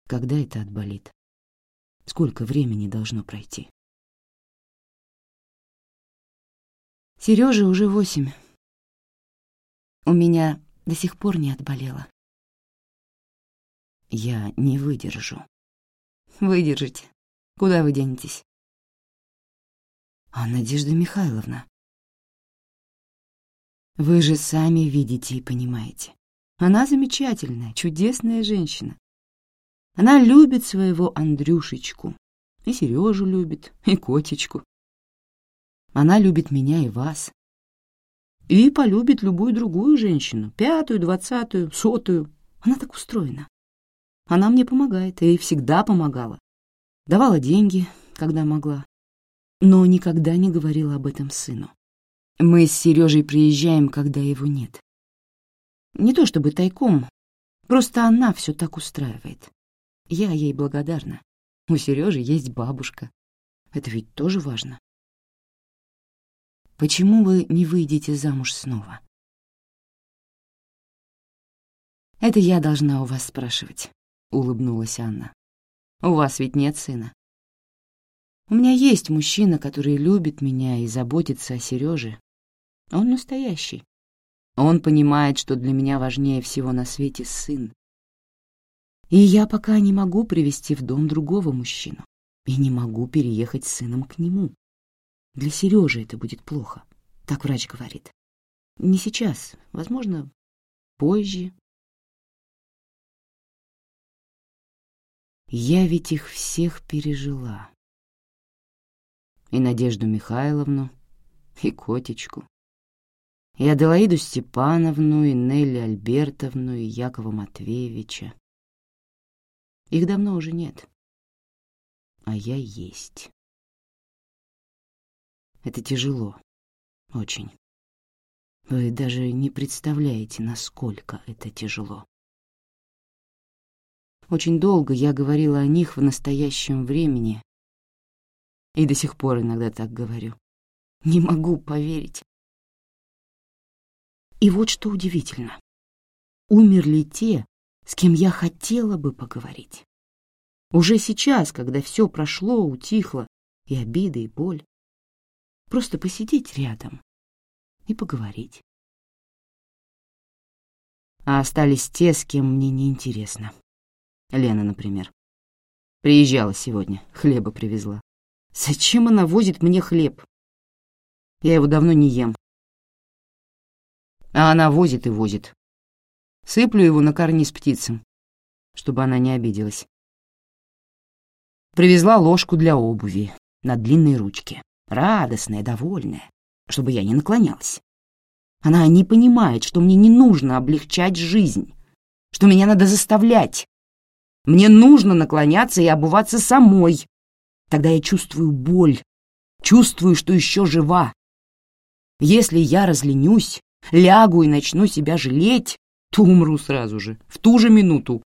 Когда это отболит? Сколько времени должно пройти? Сереже уже восемь. У меня до сих пор не отболело. Я не выдержу. Выдержите. Куда вы денетесь? А Надежда Михайловна? Вы же сами видите и понимаете. Она замечательная, чудесная женщина. Она любит своего Андрюшечку. И Сережу любит, и котечку. Она любит меня и вас. И полюбит любую другую женщину, пятую, двадцатую, сотую. Она так устроена. Она мне помогает и всегда помогала. Давала деньги, когда могла. Но никогда не говорила об этом сыну. Мы с Сережей приезжаем, когда его нет. Не то чтобы тайком, просто она все так устраивает. Я ей благодарна. У Сережи есть бабушка. Это ведь тоже важно. Почему вы не выйдете замуж снова? Это я должна у вас спрашивать, — улыбнулась Анна. У вас ведь нет сына. У меня есть мужчина, который любит меня и заботится о Сереже. Он настоящий. Он понимает, что для меня важнее всего на свете сын. И я пока не могу привести в дом другого мужчину и не могу переехать с сыном к нему. Для Сережи это будет плохо, так врач говорит. Не сейчас, возможно, позже. Я ведь их всех пережила. И Надежду Михайловну, и Котечку, и Аделаиду Степановну, и Нелли Альбертовну, и Якова Матвеевича. Их давно уже нет. А я есть. Это тяжело. Очень. Вы даже не представляете, насколько это тяжело. Очень долго я говорила о них в настоящем времени, и до сих пор иногда так говорю. Не могу поверить. И вот что удивительно. Умерли те, с кем я хотела бы поговорить. Уже сейчас, когда все прошло, утихло, и обиды, и боль. Просто посидеть рядом и поговорить. А остались те, с кем мне неинтересно. Лена, например. Приезжала сегодня, хлеба привезла. Зачем она возит мне хлеб? Я его давно не ем. А она возит и возит. Сыплю его на карниз птицам, чтобы она не обиделась. Привезла ложку для обуви на длинной ручке, радостная, довольная, чтобы я не наклонялась. Она не понимает, что мне не нужно облегчать жизнь, что меня надо заставлять. Мне нужно наклоняться и обуваться самой. Тогда я чувствую боль, чувствую, что еще жива. Если я разленюсь, лягу и начну себя жалеть, то умру сразу же, в ту же минуту.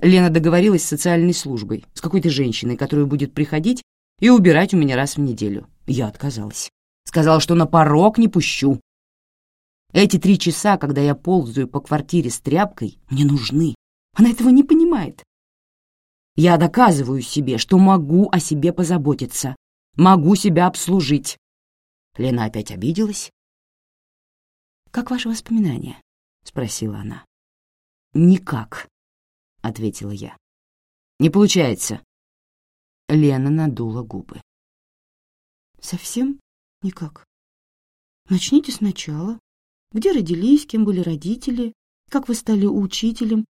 Лена договорилась с социальной службой, с какой-то женщиной, которая будет приходить и убирать у меня раз в неделю. Я отказалась. Сказала, что на порог не пущу. Эти три часа, когда я ползаю по квартире с тряпкой, мне нужны. Она этого не понимает. Я доказываю себе, что могу о себе позаботиться, могу себя обслужить. Лена опять обиделась. «Как ваши воспоминания?» — спросила она. «Никак», — ответила я. «Не получается». Лена надула губы. «Совсем никак? Начните сначала. Где родились, кем были родители, как вы стали учителем?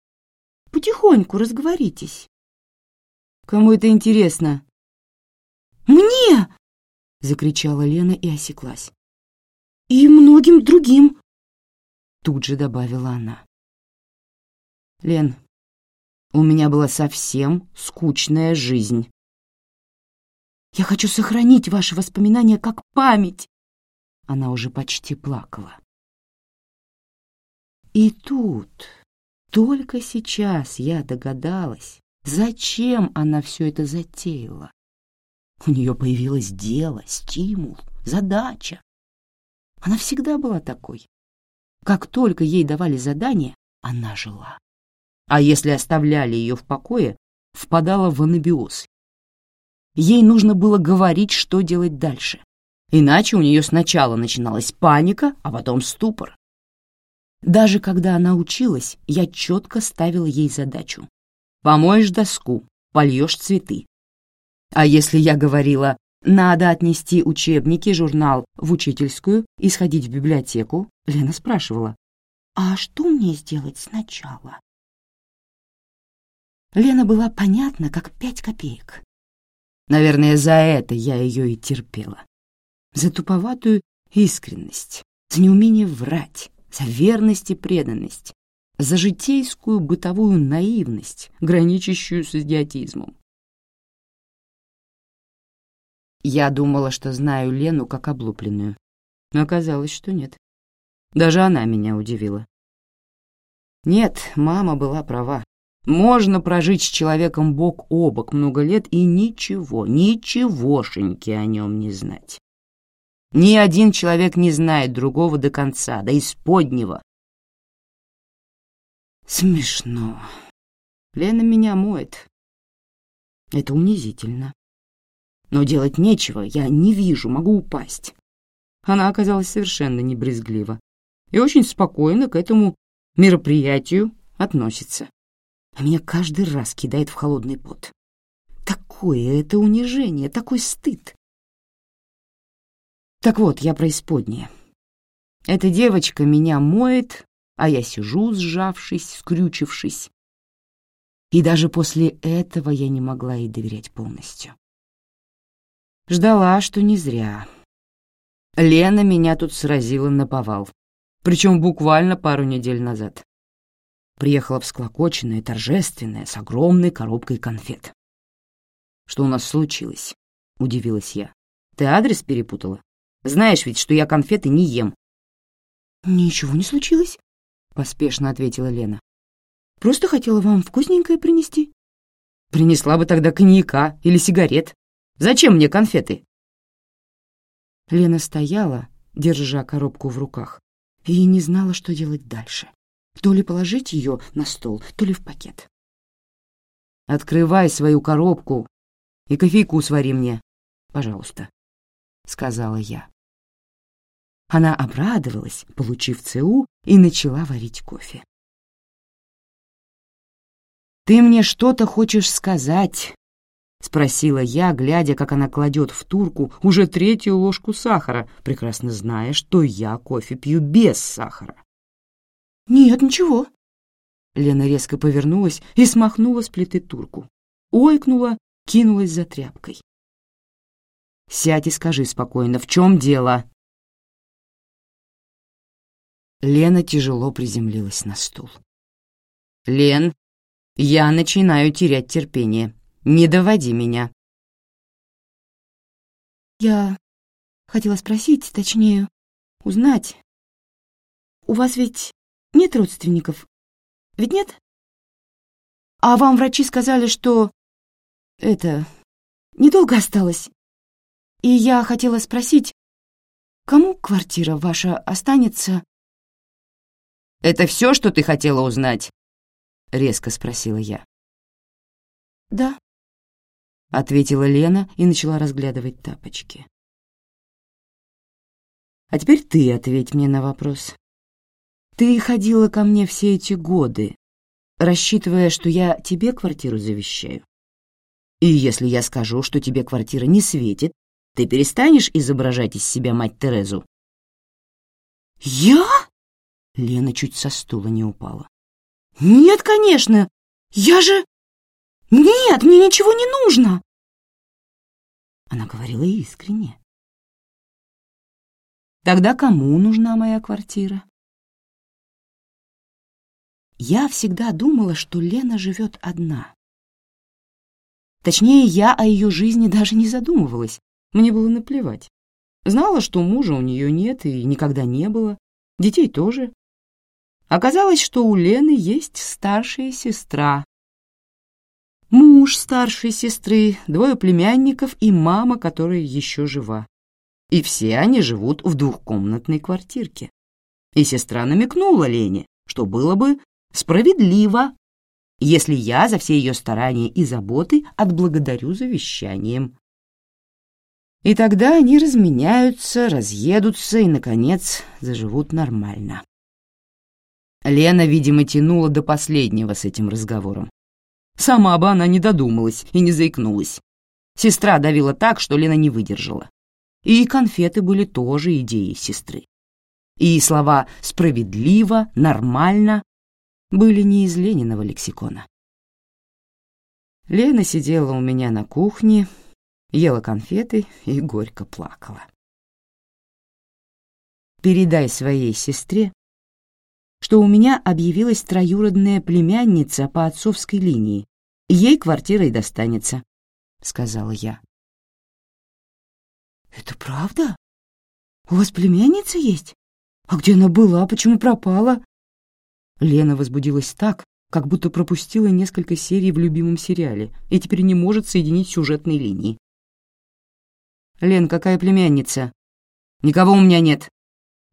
Потихоньку разговоритесь». «Кому это интересно?» «Мне!» — закричала Лена и осеклась. «И многим другим!» Тут же добавила она. «Лен, у меня была совсем скучная жизнь. Я хочу сохранить ваши воспоминания как память!» Она уже почти плакала. И тут, только сейчас я догадалась, Зачем она все это затеяла? У нее появилось дело, стимул, задача. Она всегда была такой. Как только ей давали задание, она жила. А если оставляли ее в покое, впадала в анабиоз. Ей нужно было говорить, что делать дальше. Иначе у нее сначала начиналась паника, а потом ступор. Даже когда она училась, я четко ставила ей задачу Помоешь доску, польешь цветы. А если я говорила, надо отнести учебники, журнал в учительскую и сходить в библиотеку, Лена спрашивала, а что мне сделать сначала? Лена была понятна, как пять копеек. Наверное, за это я ее и терпела. За туповатую искренность, за неумение врать, за верность и преданность, за житейскую бытовую наивность, граничащую с идиотизмом. Я думала, что знаю Лену как облупленную, но оказалось, что нет. Даже она меня удивила. Нет, мама была права. Можно прожить с человеком бок о бок много лет и ничего, ничегошеньки о нем не знать. Ни один человек не знает другого до конца, до исподнего, Смешно. Лена меня моет. Это унизительно. Но делать нечего, я не вижу, могу упасть. Она оказалась совершенно не брезглива и очень спокойно к этому мероприятию относится. А меня каждый раз кидает в холодный пот. Такое это унижение, такой стыд. Так вот, я про исподнее. Эта девочка меня моет, а я сижу, сжавшись, скрючившись. И даже после этого я не могла ей доверять полностью. Ждала, что не зря. Лена меня тут сразила на повал, причем буквально пару недель назад. Приехала всклокоченная, торжественная, с огромной коробкой конфет. «Что у нас случилось?» — удивилась я. «Ты адрес перепутала? Знаешь ведь, что я конфеты не ем». «Ничего не случилось», — поспешно ответила Лена. «Просто хотела вам вкусненькое принести». «Принесла бы тогда коньяка или сигарет. Зачем мне конфеты?» Лена стояла, держа коробку в руках, и не знала, что делать дальше. То ли положить ее на стол, то ли в пакет. «Открывай свою коробку и кофейку свари мне, пожалуйста», — сказала я. Она обрадовалась, получив ЦУ, и начала варить кофе. «Ты мне что-то хочешь сказать?» — спросила я, глядя, как она кладет в турку уже третью ложку сахара, прекрасно зная, что я кофе пью без сахара. «Нет, ничего». Лена резко повернулась и смахнула с плиты турку. Ойкнула, кинулась за тряпкой. «Сядь и скажи спокойно, в чем дело?» Лена тяжело приземлилась на стул. «Лен, я начинаю терять терпение. Не доводи меня». «Я хотела спросить, точнее, узнать. У вас ведь нет родственников? Ведь нет? А вам врачи сказали, что... Это... Недолго осталось. И я хотела спросить, кому квартира ваша останется «Это все, что ты хотела узнать?» — резко спросила я. «Да», — ответила Лена и начала разглядывать тапочки. «А теперь ты ответь мне на вопрос. Ты ходила ко мне все эти годы, рассчитывая, что я тебе квартиру завещаю. И если я скажу, что тебе квартира не светит, ты перестанешь изображать из себя мать Терезу?» «Я?» Лена чуть со стула не упала. «Нет, конечно! Я же... Нет, мне ничего не нужно!» Она говорила искренне. «Тогда кому нужна моя квартира?» Я всегда думала, что Лена живет одна. Точнее, я о ее жизни даже не задумывалась. Мне было наплевать. Знала, что мужа у нее нет и никогда не было, детей тоже, Оказалось, что у Лены есть старшая сестра. Муж старшей сестры, двое племянников и мама, которая еще жива. И все они живут в двухкомнатной квартирке. И сестра намекнула Лене, что было бы справедливо, если я за все ее старания и заботы отблагодарю завещанием. И тогда они разменяются, разъедутся и, наконец, заживут нормально. Лена, видимо, тянула до последнего с этим разговором. Сама бы она не додумалась и не заикнулась. Сестра давила так, что Лена не выдержала. И конфеты были тоже идеей сестры. И слова «справедливо», «нормально» были не из Лениного лексикона. Лена сидела у меня на кухне, ела конфеты и горько плакала. «Передай своей сестре, что у меня объявилась троюродная племянница по отцовской линии. Ей квартира и достанется», — сказала я. «Это правда? У вас племянница есть? А где она была? Почему пропала?» Лена возбудилась так, как будто пропустила несколько серий в любимом сериале и теперь не может соединить сюжетные линии. «Лен, какая племянница? Никого у меня нет.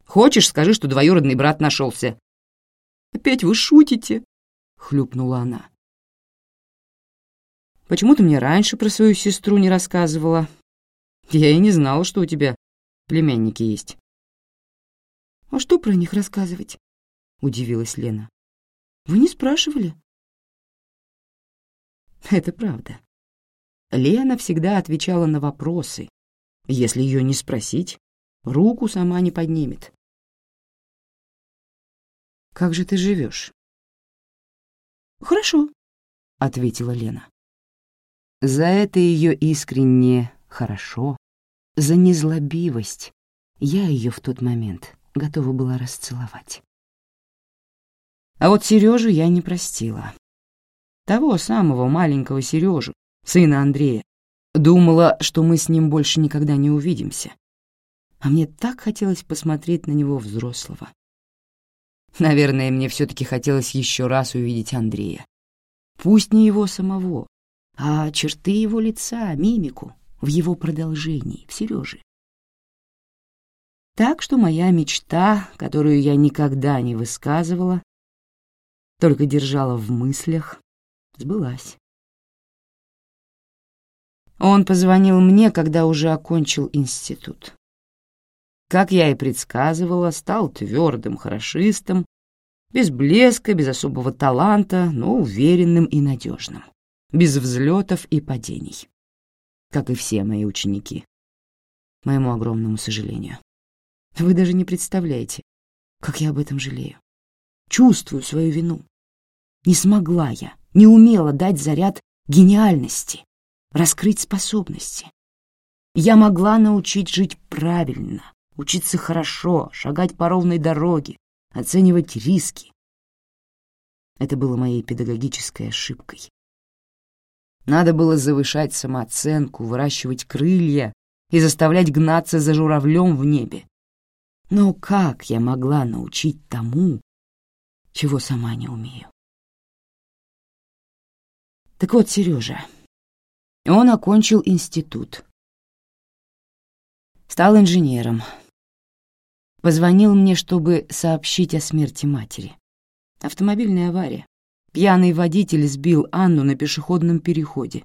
Хочешь, скажи, что двоюродный брат нашелся. Опять вы шутите?» хлюпнула она. «Почему ты мне раньше про свою сестру не рассказывала? Я и не знала, что у тебя племянники есть». «А что про них рассказывать?» — удивилась Лена. «Вы не спрашивали?» Это правда. Лена всегда отвечала на вопросы. Если ее не спросить, руку сама не поднимет. «Как же ты живешь?» «Хорошо», — ответила Лена. За это ее искренне «хорошо», за незлобивость я ее в тот момент готова была расцеловать. А вот Сережу я не простила. Того самого маленького Сережу, сына Андрея. Думала, что мы с ним больше никогда не увидимся. А мне так хотелось посмотреть на него взрослого. Наверное, мне все-таки хотелось еще раз увидеть Андрея. Пусть не его самого, а черты его лица, мимику, в его продолжении, в Сереже. Так что моя мечта, которую я никогда не высказывала, только держала в мыслях, сбылась. Он позвонил мне, когда уже окончил институт. Как я и предсказывала, стал твердым хорошистом, без блеска, без особого таланта, но уверенным и надежным, без взлетов и падений, как и все мои ученики, моему огромному сожалению. Вы даже не представляете, как я об этом жалею. Чувствую свою вину. Не смогла я, не умела дать заряд гениальности, раскрыть способности. Я могла научить жить правильно, учиться хорошо, шагать по ровной дороге, оценивать риски. Это было моей педагогической ошибкой. Надо было завышать самооценку, выращивать крылья и заставлять гнаться за журавлем в небе. Но как я могла научить тому, чего сама не умею? Так вот, Сережа, он окончил институт. Стал инженером. Позвонил мне, чтобы сообщить о смерти матери. Автомобильная авария. Пьяный водитель сбил Анну на пешеходном переходе.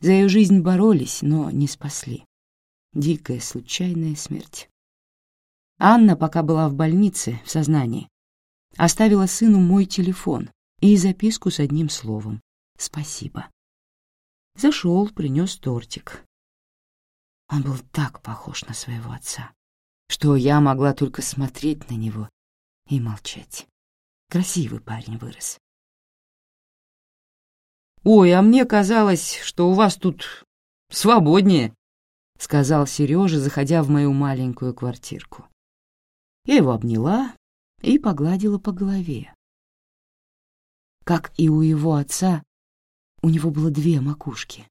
За ее жизнь боролись, но не спасли. Дикая случайная смерть. Анна, пока была в больнице, в сознании, оставила сыну мой телефон и записку с одним словом «Спасибо». Зашел, принес тортик. Он был так похож на своего отца, что я могла только смотреть на него и молчать. Красивый парень вырос. «Ой, а мне казалось, что у вас тут свободнее», — сказал Сережа, заходя в мою маленькую квартирку. Я его обняла и погладила по голове. Как и у его отца, у него было две макушки.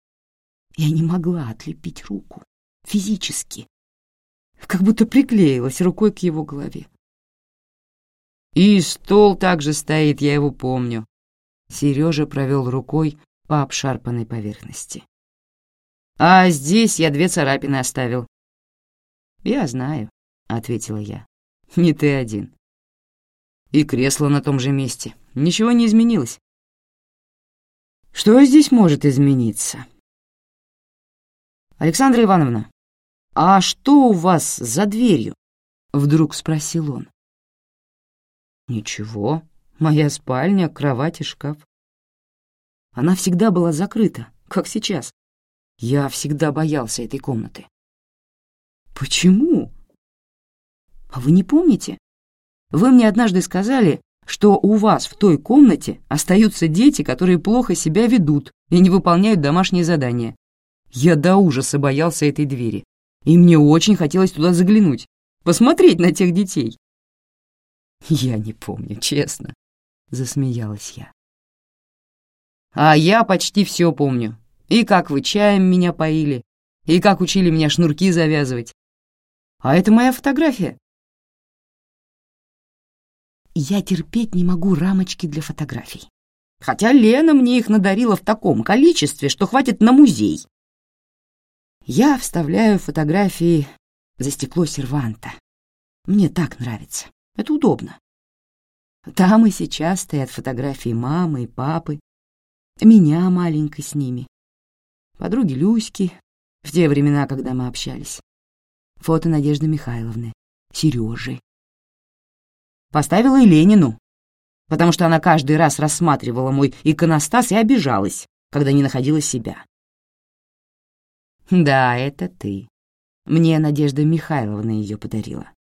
Я не могла отлепить руку, физически, как будто приклеилась рукой к его голове. И стол также стоит, я его помню. Сережа провел рукой по обшарпанной поверхности. А здесь я две царапины оставил. Я знаю, ответила я. Не ты один. И кресло на том же месте. Ничего не изменилось. Что здесь может измениться? Александра Ивановна, а что у вас за дверью? Вдруг спросил он. Ничего, моя спальня, кровать и шкаф. Она всегда была закрыта, как сейчас. Я всегда боялся этой комнаты. Почему? А вы не помните? Вы мне однажды сказали, что у вас в той комнате остаются дети, которые плохо себя ведут и не выполняют домашние задания. Я до ужаса боялся этой двери, и мне очень хотелось туда заглянуть, посмотреть на тех детей. Я не помню, честно, засмеялась я. А я почти все помню. И как вы чаем меня поили, и как учили меня шнурки завязывать. А это моя фотография. Я терпеть не могу рамочки для фотографий. Хотя Лена мне их надарила в таком количестве, что хватит на музей. Я вставляю фотографии за стекло серванта. Мне так нравится. Это удобно. Там и сейчас стоят фотографии мамы и папы, меня маленькой с ними, подруги Люськи, в те времена, когда мы общались, фото Надежды Михайловны, Сережи. Поставила и Ленину, потому что она каждый раз рассматривала мой иконостас и обижалась, когда не находила себя. Да, это ты. Мне Надежда Михайловна ее подарила.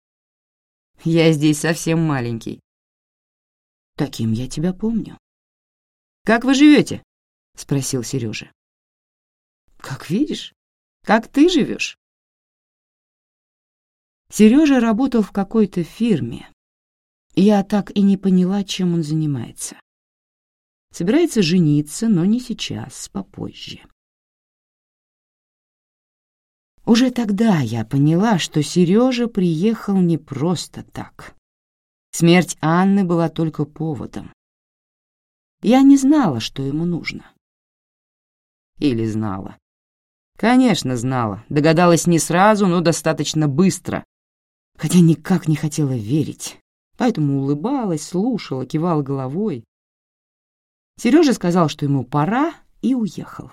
Я здесь совсем маленький. Таким я тебя помню. «Как вы живете?» — спросил Сережа. «Как видишь, как ты живешь?» Сережа работал в какой-то фирме. Я так и не поняла, чем он занимается. Собирается жениться, но не сейчас, попозже. Уже тогда я поняла, что Сережа приехал не просто так. Смерть Анны была только поводом. Я не знала, что ему нужно. Или знала. Конечно, знала. Догадалась не сразу, но достаточно быстро. Хотя никак не хотела верить. Поэтому улыбалась, слушала, кивала головой. Сережа сказал, что ему пора, и уехал.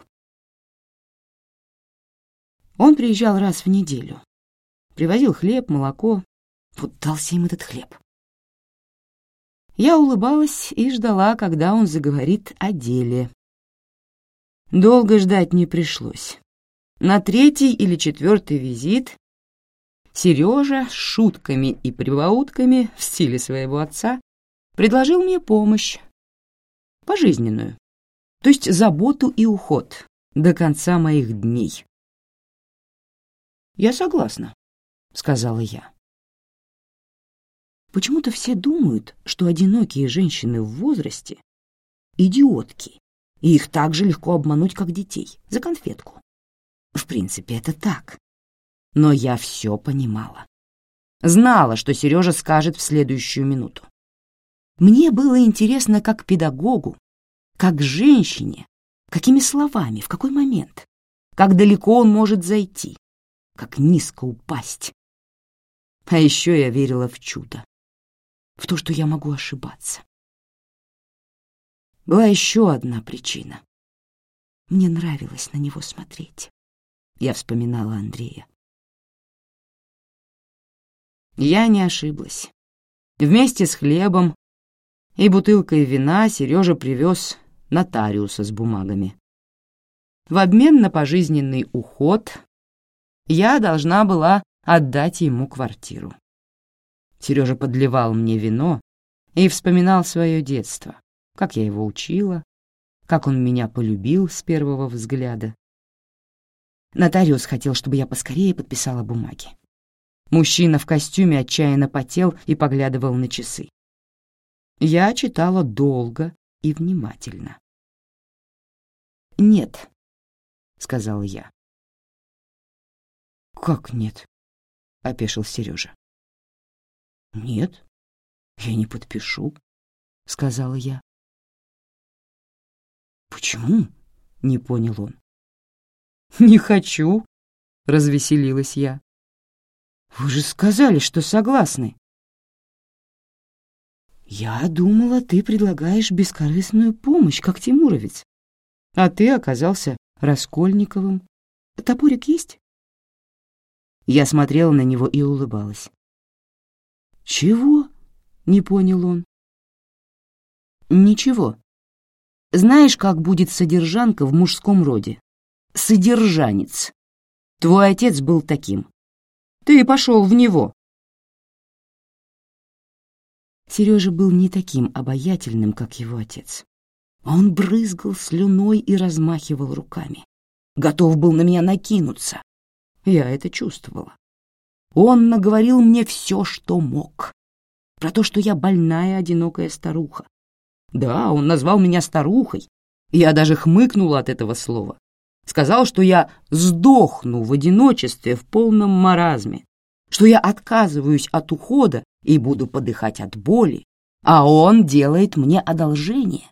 Он приезжал раз в неделю. Привозил хлеб, молоко. Вот дался им этот хлеб. Я улыбалась и ждала, когда он заговорит о деле. Долго ждать не пришлось. На третий или четвертый визит Сережа с шутками и прибаутками в стиле своего отца предложил мне помощь, пожизненную, то есть заботу и уход до конца моих дней. «Я согласна», — сказала я. Почему-то все думают, что одинокие женщины в возрасте — идиотки, и их так же легко обмануть, как детей, за конфетку. В принципе, это так. Но я все понимала. Знала, что Сережа скажет в следующую минуту. Мне было интересно как педагогу, как женщине, какими словами, в какой момент, как далеко он может зайти, как низко упасть. А еще я верила в чудо в то, что я могу ошибаться. Была еще одна причина. Мне нравилось на него смотреть. Я вспоминала Андрея. Я не ошиблась. Вместе с хлебом и бутылкой вина Сережа привез нотариуса с бумагами. В обмен на пожизненный уход я должна была отдать ему квартиру. Сережа подливал мне вино и вспоминал свое детство, как я его учила, как он меня полюбил с первого взгляда. Нотариус хотел, чтобы я поскорее подписала бумаги. Мужчина в костюме отчаянно потел и поглядывал на часы. Я читала долго и внимательно. «Нет», — сказала я. «Как нет?» — опешил Сережа. «Нет, я не подпишу», — сказала я. «Почему?» — не понял он. «Не хочу», — развеселилась я. «Вы же сказали, что согласны». «Я думала, ты предлагаешь бескорыстную помощь, как Тимуровец, а ты оказался Раскольниковым. Топорик есть?» Я смотрела на него и улыбалась. «Чего?» — не понял он. «Ничего. Знаешь, как будет содержанка в мужском роде? Содержанец. Твой отец был таким. Ты пошел в него». Сережа был не таким обаятельным, как его отец. Он брызгал слюной и размахивал руками. Готов был на меня накинуться. Я это чувствовала. Он наговорил мне все, что мог. Про то, что я больная, одинокая старуха. Да, он назвал меня старухой. Я даже хмыкнула от этого слова. Сказал, что я сдохну в одиночестве в полном маразме, что я отказываюсь от ухода и буду подыхать от боли, а он делает мне одолжение,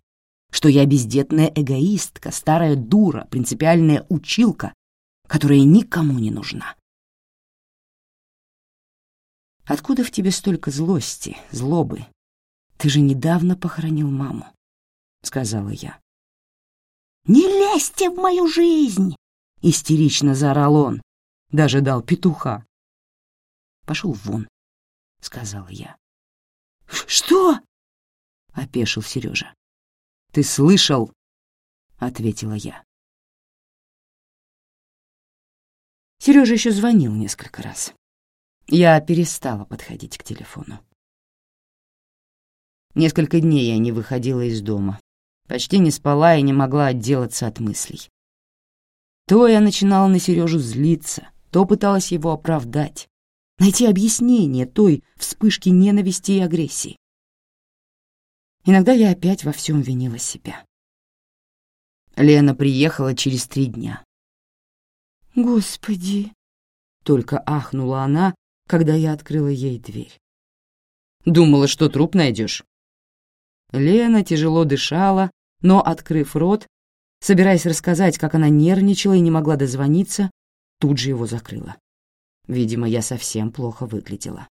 что я бездетная эгоистка, старая дура, принципиальная училка, которая никому не нужна. Откуда в тебе столько злости, злобы? «Ты же недавно похоронил маму», — сказала я. «Не лезьте в мою жизнь!» — истерично заорал он, даже дал петуха. «Пошел вон», — сказала я. «Что?» — опешил Сережа. «Ты слышал?» — ответила я. Сережа еще звонил несколько раз. Я перестала подходить к телефону. Несколько дней я не выходила из дома. Почти не спала и не могла отделаться от мыслей. То я начинала на Сережу злиться, то пыталась его оправдать, найти объяснение той вспышки ненависти и агрессии. Иногда я опять во всем винила себя. Лена приехала через три дня. «Господи!» — только ахнула она, когда я открыла ей дверь. «Думала, что труп найдешь?» Лена тяжело дышала, но, открыв рот, собираясь рассказать, как она нервничала и не могла дозвониться, тут же его закрыла. Видимо, я совсем плохо выглядела.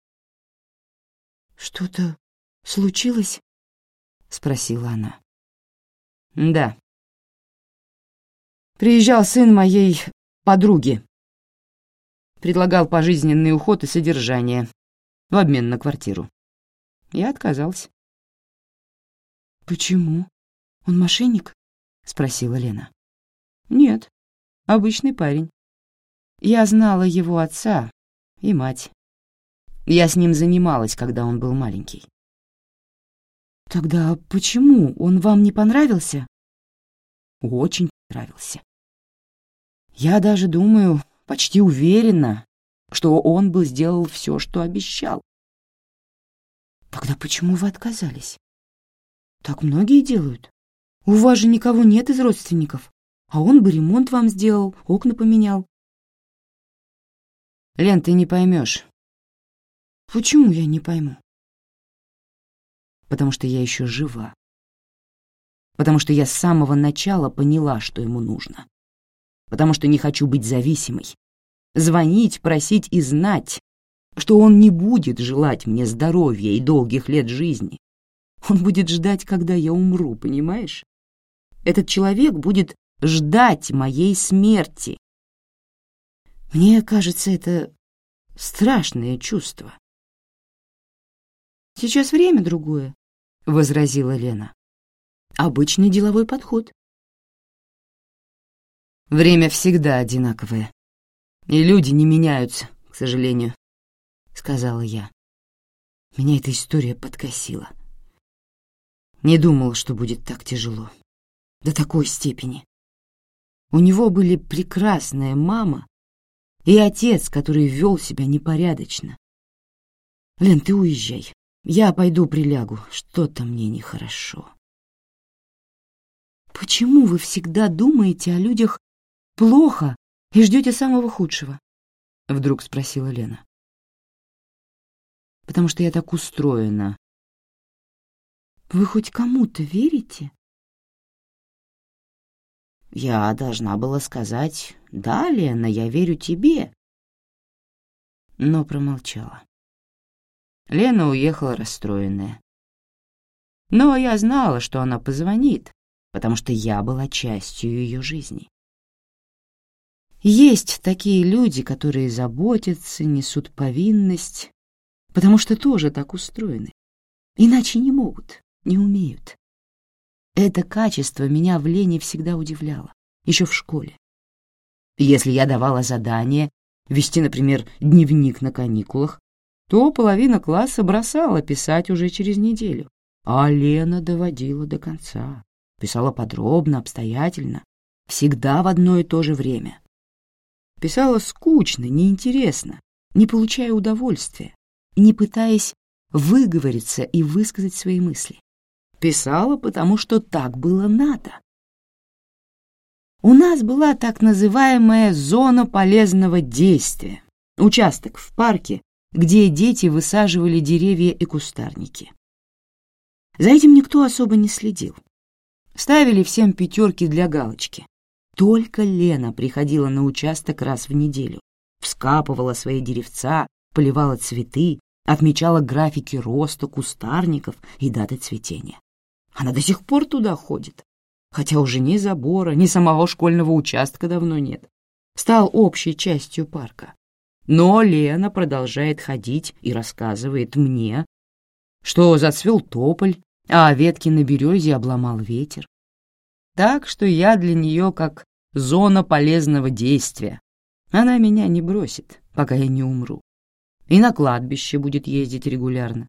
«Что-то случилось?» — спросила она. «Да». Приезжал сын моей подруги. Предлагал пожизненный уход и содержание в обмен на квартиру. Я отказалась. «Почему? Он мошенник?» — спросила Лена. «Нет, обычный парень. Я знала его отца и мать. Я с ним занималась, когда он был маленький. «Тогда почему он вам не понравился?» «Очень понравился. Я даже думаю, почти уверена, что он бы сделал все, что обещал». «Тогда почему вы отказались?» Так многие делают. У вас же никого нет из родственников, а он бы ремонт вам сделал, окна поменял. Лен, ты не поймешь. Почему я не пойму? Потому что я еще жива. Потому что я с самого начала поняла, что ему нужно. Потому что не хочу быть зависимой. Звонить, просить и знать, что он не будет желать мне здоровья и долгих лет жизни, он будет ждать, когда я умру, понимаешь? Этот человек будет ждать моей смерти. Мне кажется, это страшное чувство. «Сейчас время другое», — возразила Лена. «Обычный деловой подход». «Время всегда одинаковое, и люди не меняются, к сожалению», — сказала я. Меня эта история подкосила. Не думал, что будет так тяжело. До такой степени. У него были прекрасная мама и отец, который вел себя непорядочно. Лен, ты уезжай. Я пойду прилягу. Что-то мне нехорошо. Почему вы всегда думаете о людях плохо и ждете самого худшего? Вдруг спросила Лена. Потому что я так устроена, вы хоть кому-то верите? Я должна была сказать, да, Лена, я верю тебе. Но промолчала. Лена уехала расстроенная. Но я знала, что она позвонит, потому что я была частью ее жизни. Есть такие люди, которые заботятся, несут повинность, потому что тоже так устроены. Иначе не могут не умеют. Это качество меня в Лене всегда удивляло, еще в школе. Если я давала задание вести, например, дневник на каникулах, то половина класса бросала писать уже через неделю, а Лена доводила до конца, писала подробно, обстоятельно, всегда в одно и то же время. Писала скучно, неинтересно, не получая удовольствия, не пытаясь выговориться и высказать свои мысли. Писала, потому что так было надо. У нас была так называемая зона полезного действия, участок в парке, где дети высаживали деревья и кустарники. За этим никто особо не следил. Ставили всем пятерки для галочки. Только Лена приходила на участок раз в неделю, вскапывала свои деревца, поливала цветы, отмечала графики роста кустарников и даты цветения. Она до сих пор туда ходит, хотя уже ни забора, ни самого школьного участка давно нет. Стал общей частью парка. Но Лена продолжает ходить и рассказывает мне, что зацвел тополь, а ветки на березе обломал ветер. Так что я для нее как зона полезного действия. Она меня не бросит, пока я не умру. И на кладбище будет ездить регулярно.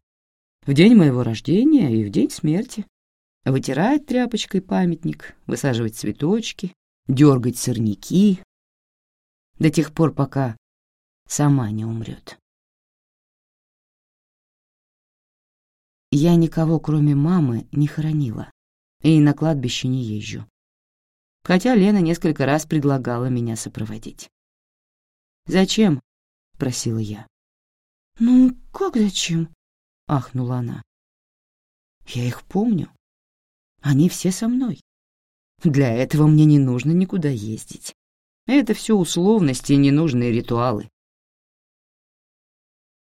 В день моего рождения и в день смерти. Вытирать тряпочкой памятник, высаживать цветочки, дергать сорняки. До тех пор, пока сама не умрет. Я никого, кроме мамы, не хоронила и на кладбище не езжу. Хотя Лена несколько раз предлагала меня сопроводить. «Зачем?» — спросила я. «Ну, как зачем?» — ахнула она. «Я их помню. Они все со мной. Для этого мне не нужно никуда ездить. Это все условности и ненужные ритуалы.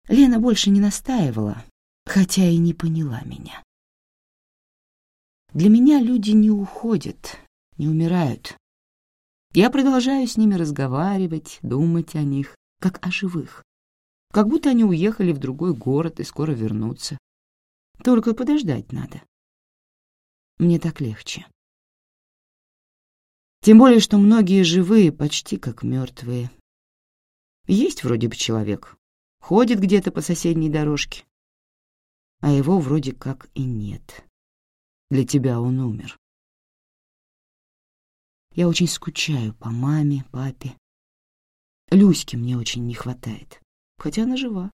Лена больше не настаивала, хотя и не поняла меня. Для меня люди не уходят, не умирают. Я продолжаю с ними разговаривать, думать о них, как о живых. Как будто они уехали в другой город и скоро вернутся. Только подождать надо. Мне так легче. Тем более, что многие живые почти как мертвые. Есть вроде бы человек, ходит где-то по соседней дорожке, а его вроде как и нет. Для тебя он умер. Я очень скучаю по маме, папе. Люське мне очень не хватает, хотя она жива.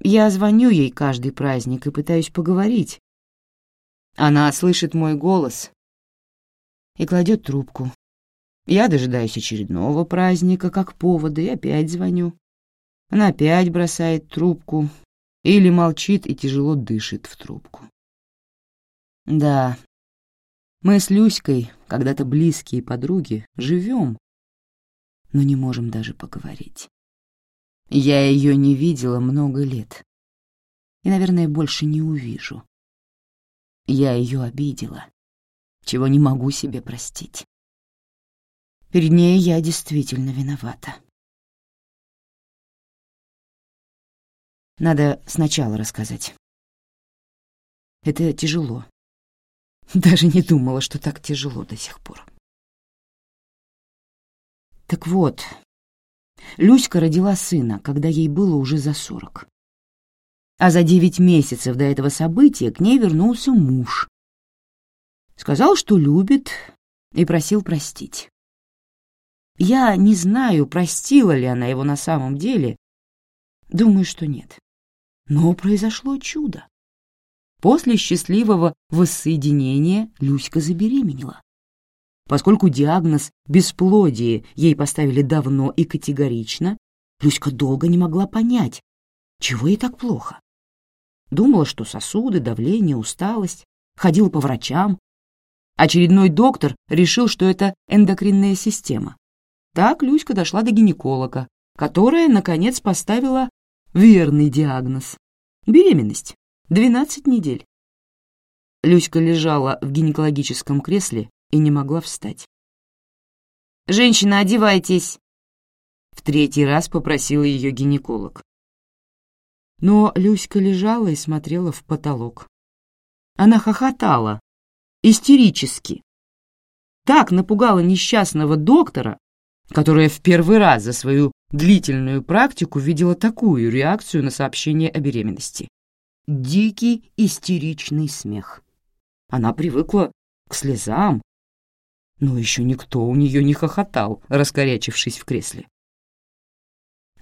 Я звоню ей каждый праздник и пытаюсь поговорить. Она слышит мой голос и кладет трубку. Я дожидаюсь очередного праздника как повода и опять звоню. Она опять бросает трубку или молчит и тяжело дышит в трубку. Да, мы с Люськой, когда-то близкие подруги, живем, но не можем даже поговорить. Я ее не видела много лет и, наверное, больше не увижу. Я ее обидела, чего не могу себе простить. Перед ней я действительно виновата. Надо сначала рассказать. Это тяжело. Даже не думала, что так тяжело до сих пор. Так вот, Люська родила сына, когда ей было уже за сорок. А за девять месяцев до этого события к ней вернулся муж. Сказал, что любит, и просил простить. Я не знаю, простила ли она его на самом деле. Думаю, что нет. Но произошло чудо. После счастливого воссоединения Люська забеременела. Поскольку диагноз бесплодие ей поставили давно и категорично, Люська долго не могла понять, чего ей так плохо. Думала, что сосуды, давление, усталость, ходила по врачам. Очередной доктор решил, что это эндокринная система. Так Люська дошла до гинеколога, которая, наконец, поставила верный диагноз — беременность. Двенадцать недель. Люська лежала в гинекологическом кресле и не могла встать. «Женщина, одевайтесь!» В третий раз попросила ее гинеколог. Но Люська лежала и смотрела в потолок. Она хохотала, истерически. Так напугала несчастного доктора, которая в первый раз за свою длительную практику видела такую реакцию на сообщение о беременности дикий истеричный смех. Она привыкла к слезам, но еще никто у нее не хохотал, раскорячившись в кресле.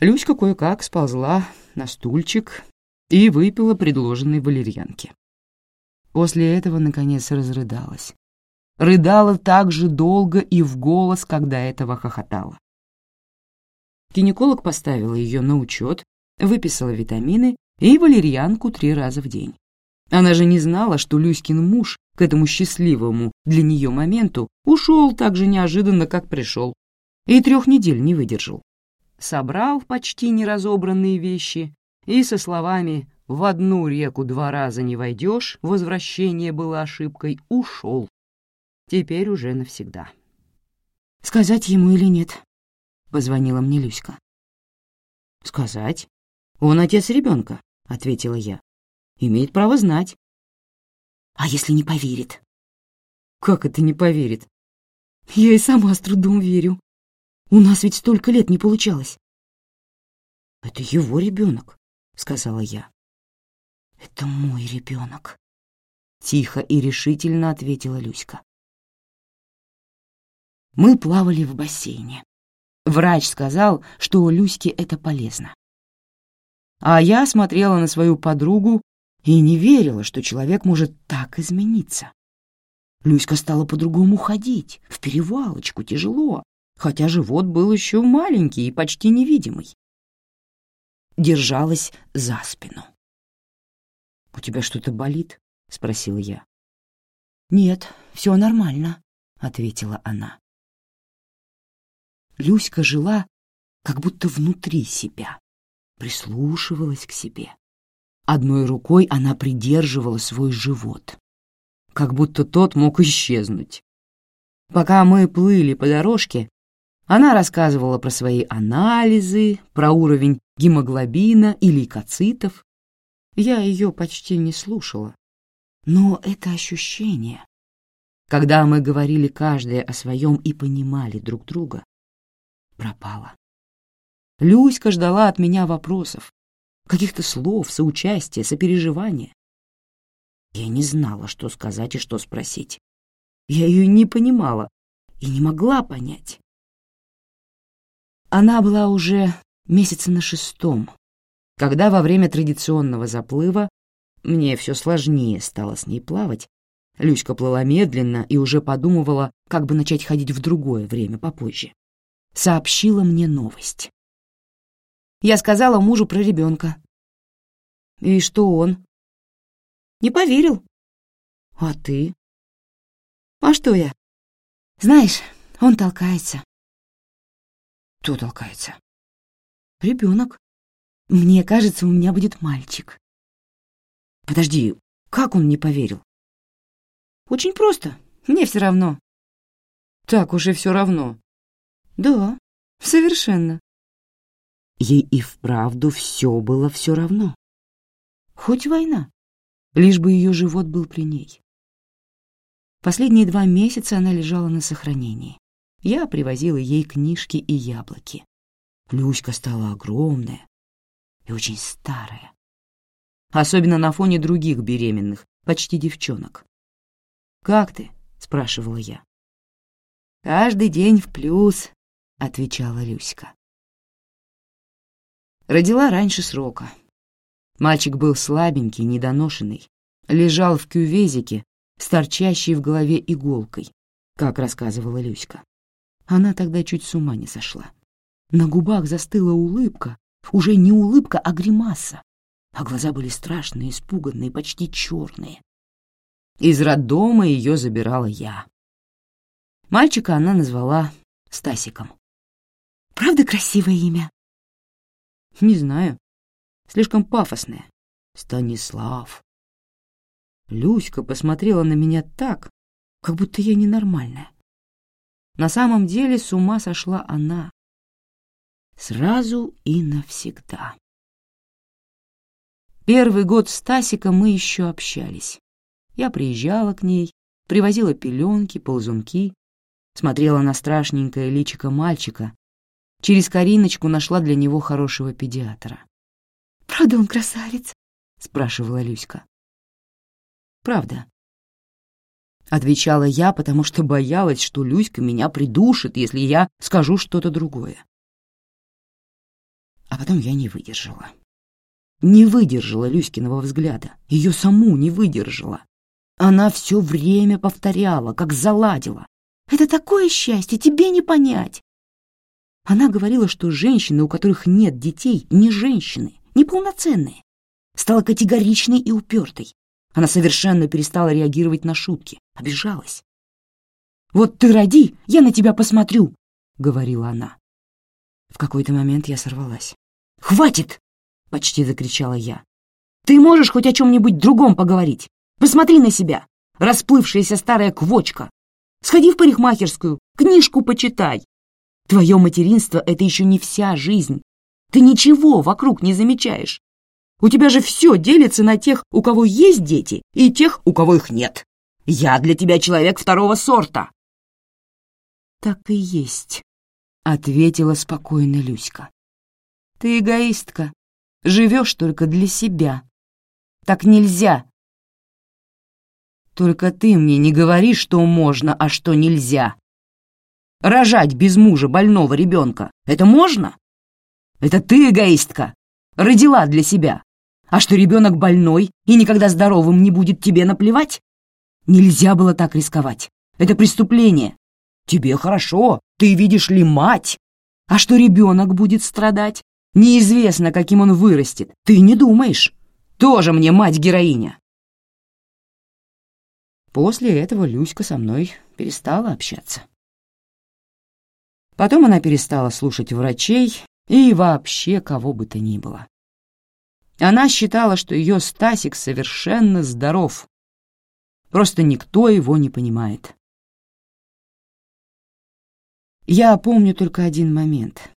Люська кое-как сползла на стульчик и выпила предложенной валерьянки. После этого, наконец, разрыдалась. Рыдала так же долго и в голос, когда этого хохотала. Гинеколог поставила ее на учет, выписала витамины и валерьянку три раза в день. Она же не знала, что Люськин муж к этому счастливому для нее моменту ушел так же неожиданно, как пришел, и трех недель не выдержал. Собрал почти неразобранные вещи и со словами «в одну реку два раза не войдешь, возвращение было ошибкой», ушел. Теперь уже навсегда. «Сказать ему или нет?» — позвонила мне Люська. «Сказать? Он отец ребенка», — ответила я. «Имеет право знать». «А если не поверит?» «Как это не поверит?» «Я и сама с трудом верю. У нас ведь столько лет не получалось». «Это его ребенок», — сказала я. «Это мой ребенок», — тихо и решительно ответила Люська. Мы плавали в бассейне. Врач сказал, что у Люськи это полезно. А я смотрела на свою подругу и не верила, что человек может так измениться. Люська стала по-другому ходить, в перевалочку, тяжело, хотя живот был еще маленький и почти невидимый. Держалась за спину. «У тебя что-то болит?» — спросила я. «Нет, все нормально», — ответила она. Люська жила как будто внутри себя, прислушивалась к себе. Одной рукой она придерживала свой живот, как будто тот мог исчезнуть. Пока мы плыли по дорожке, она рассказывала про свои анализы, про уровень гемоглобина и лейкоцитов. Я ее почти не слушала. Но это ощущение, когда мы говорили каждое о своем и понимали друг друга, пропала. Люська ждала от меня вопросов, каких-то слов, соучастия, сопереживания. Я не знала, что сказать и что спросить. Я ее не понимала и не могла понять. Она была уже месяца на шестом, когда во время традиционного заплыва мне все сложнее стало с ней плавать, Люська плыла медленно и уже подумывала, как бы начать ходить в другое время попозже сообщила мне новость. Я сказала мужу про ребенка. И что он? Не поверил. А ты? А что я? Знаешь, он толкается. Кто толкается? Ребенок. Мне кажется, у меня будет мальчик. Подожди, как он не поверил? Очень просто. Мне все равно. Так уже все равно. Да, совершенно. Ей и вправду все было все равно. Хоть война, лишь бы ее живот был при ней. Последние два месяца она лежала на сохранении. Я привозила ей книжки и яблоки. Люська стала огромная и очень старая. Особенно на фоне других беременных, почти девчонок. «Как ты?» — спрашивала я. «Каждый день в плюс», — отвечала Люська. Родила раньше срока. Мальчик был слабенький, недоношенный, лежал в кювезике с торчащей в голове иголкой, как рассказывала Люська. Она тогда чуть с ума не сошла. На губах застыла улыбка, уже не улыбка, а гримаса, а глаза были страшные, испуганные, почти черные. Из роддома ее забирала я. Мальчика она назвала Стасиком. Правда красивое имя? Не знаю. Слишком пафосное. Станислав. Люська посмотрела на меня так, как будто я ненормальная. На самом деле с ума сошла она. Сразу и навсегда. Первый год с Стасиком мы еще общались. Я приезжала к ней, привозила пеленки, ползунки, смотрела на страшненькое личико мальчика, Через Кариночку нашла для него хорошего педиатра. «Правда он красавец?» — спрашивала Люська. «Правда», — отвечала я, потому что боялась, что Люська меня придушит, если я скажу что-то другое. А потом я не выдержала. Не выдержала Люськиного взгляда, ее саму не выдержала. Она все время повторяла, как заладила. «Это такое счастье, тебе не понять! Она говорила, что женщины, у которых нет детей, не женщины, неполноценные. Стала категоричной и упертой. Она совершенно перестала реагировать на шутки, обижалась. «Вот ты роди, я на тебя посмотрю», — говорила она. В какой-то момент я сорвалась. «Хватит!» — почти закричала я. «Ты можешь хоть о чем-нибудь другом поговорить? Посмотри на себя, расплывшаяся старая квочка. Сходи в парикмахерскую, книжку почитай. Твое материнство — это еще не вся жизнь. Ты ничего вокруг не замечаешь. У тебя же все делится на тех, у кого есть дети, и тех, у кого их нет. Я для тебя человек второго сорта». «Так и есть», — ответила спокойно Люська. «Ты эгоистка, живешь только для себя. Так нельзя. Только ты мне не говори, что можно, а что нельзя. Рожать без мужа больного ребенка — это можно? Это ты, эгоистка, родила для себя. А что ребенок больной и никогда здоровым не будет тебе наплевать? Нельзя было так рисковать. Это преступление. Тебе хорошо, ты видишь ли мать. А что ребенок будет страдать? Неизвестно, каким он вырастет. Ты не думаешь. Тоже мне мать-героиня. После этого Люська со мной перестала общаться. Потом она перестала слушать врачей и вообще кого бы то ни было. Она считала, что ее Стасик совершенно здоров. Просто никто его не понимает. Я помню только один момент.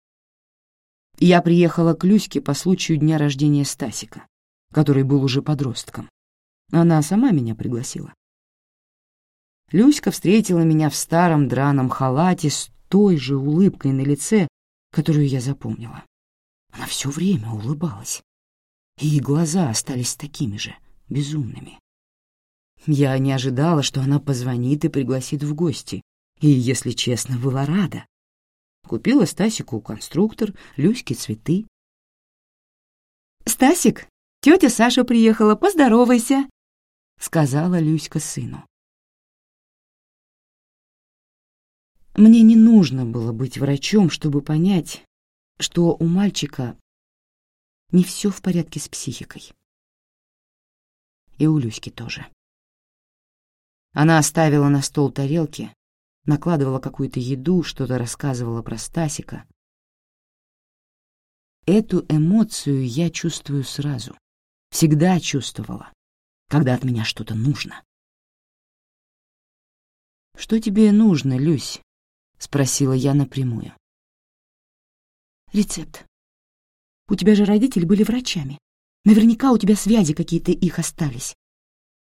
Я приехала к Люське по случаю дня рождения Стасика который был уже подростком. Она сама меня пригласила. Люська встретила меня в старом драном халате с той же улыбкой на лице, которую я запомнила. Она все время улыбалась, и глаза остались такими же, безумными. Я не ожидала, что она позвонит и пригласит в гости, и, если честно, была рада. Купила Стасику конструктор, Люське цветы. «Стасик, Тетя Саша приехала, поздоровайся», — сказала Люська сыну. Мне не нужно было быть врачом, чтобы понять, что у мальчика не все в порядке с психикой. И у Люськи тоже. Она оставила на стол тарелки, накладывала какую-то еду, что-то рассказывала про Стасика. Эту эмоцию я чувствую сразу. Всегда чувствовала, когда от меня что-то нужно. «Что тебе нужно, Люсь?» — спросила я напрямую. «Рецепт. У тебя же родители были врачами. Наверняка у тебя связи какие-то их остались.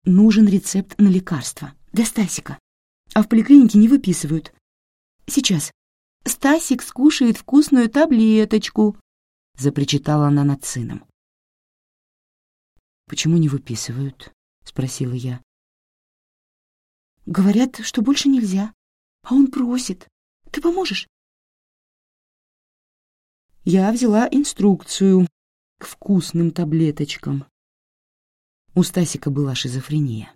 Нужен рецепт на лекарство для Стасика. А в поликлинике не выписывают. Сейчас. Стасик скушает вкусную таблеточку», — запричитала она над сыном. «Почему не выписывают?» — спросила я. «Говорят, что больше нельзя, а он просит. Ты поможешь?» Я взяла инструкцию к вкусным таблеточкам. У Стасика была шизофрения.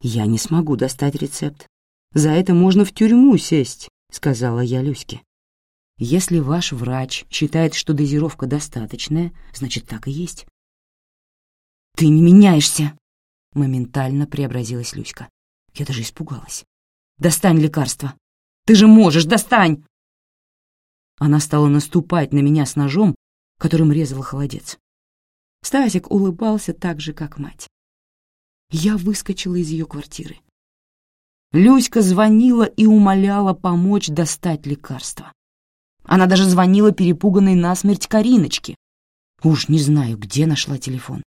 «Я не смогу достать рецепт. За это можно в тюрьму сесть», — сказала я Люське. «Если ваш врач считает, что дозировка достаточная, значит, так и есть. «Ты не меняешься!» Моментально преобразилась Люська. Я даже испугалась. «Достань лекарство! Ты же можешь, достань!» Она стала наступать на меня с ножом, которым резала холодец. Стасик улыбался так же, как мать. Я выскочила из ее квартиры. Люська звонила и умоляла помочь достать лекарство. Она даже звонила перепуганной насмерть Кариночке. Уж не знаю, где нашла телефон.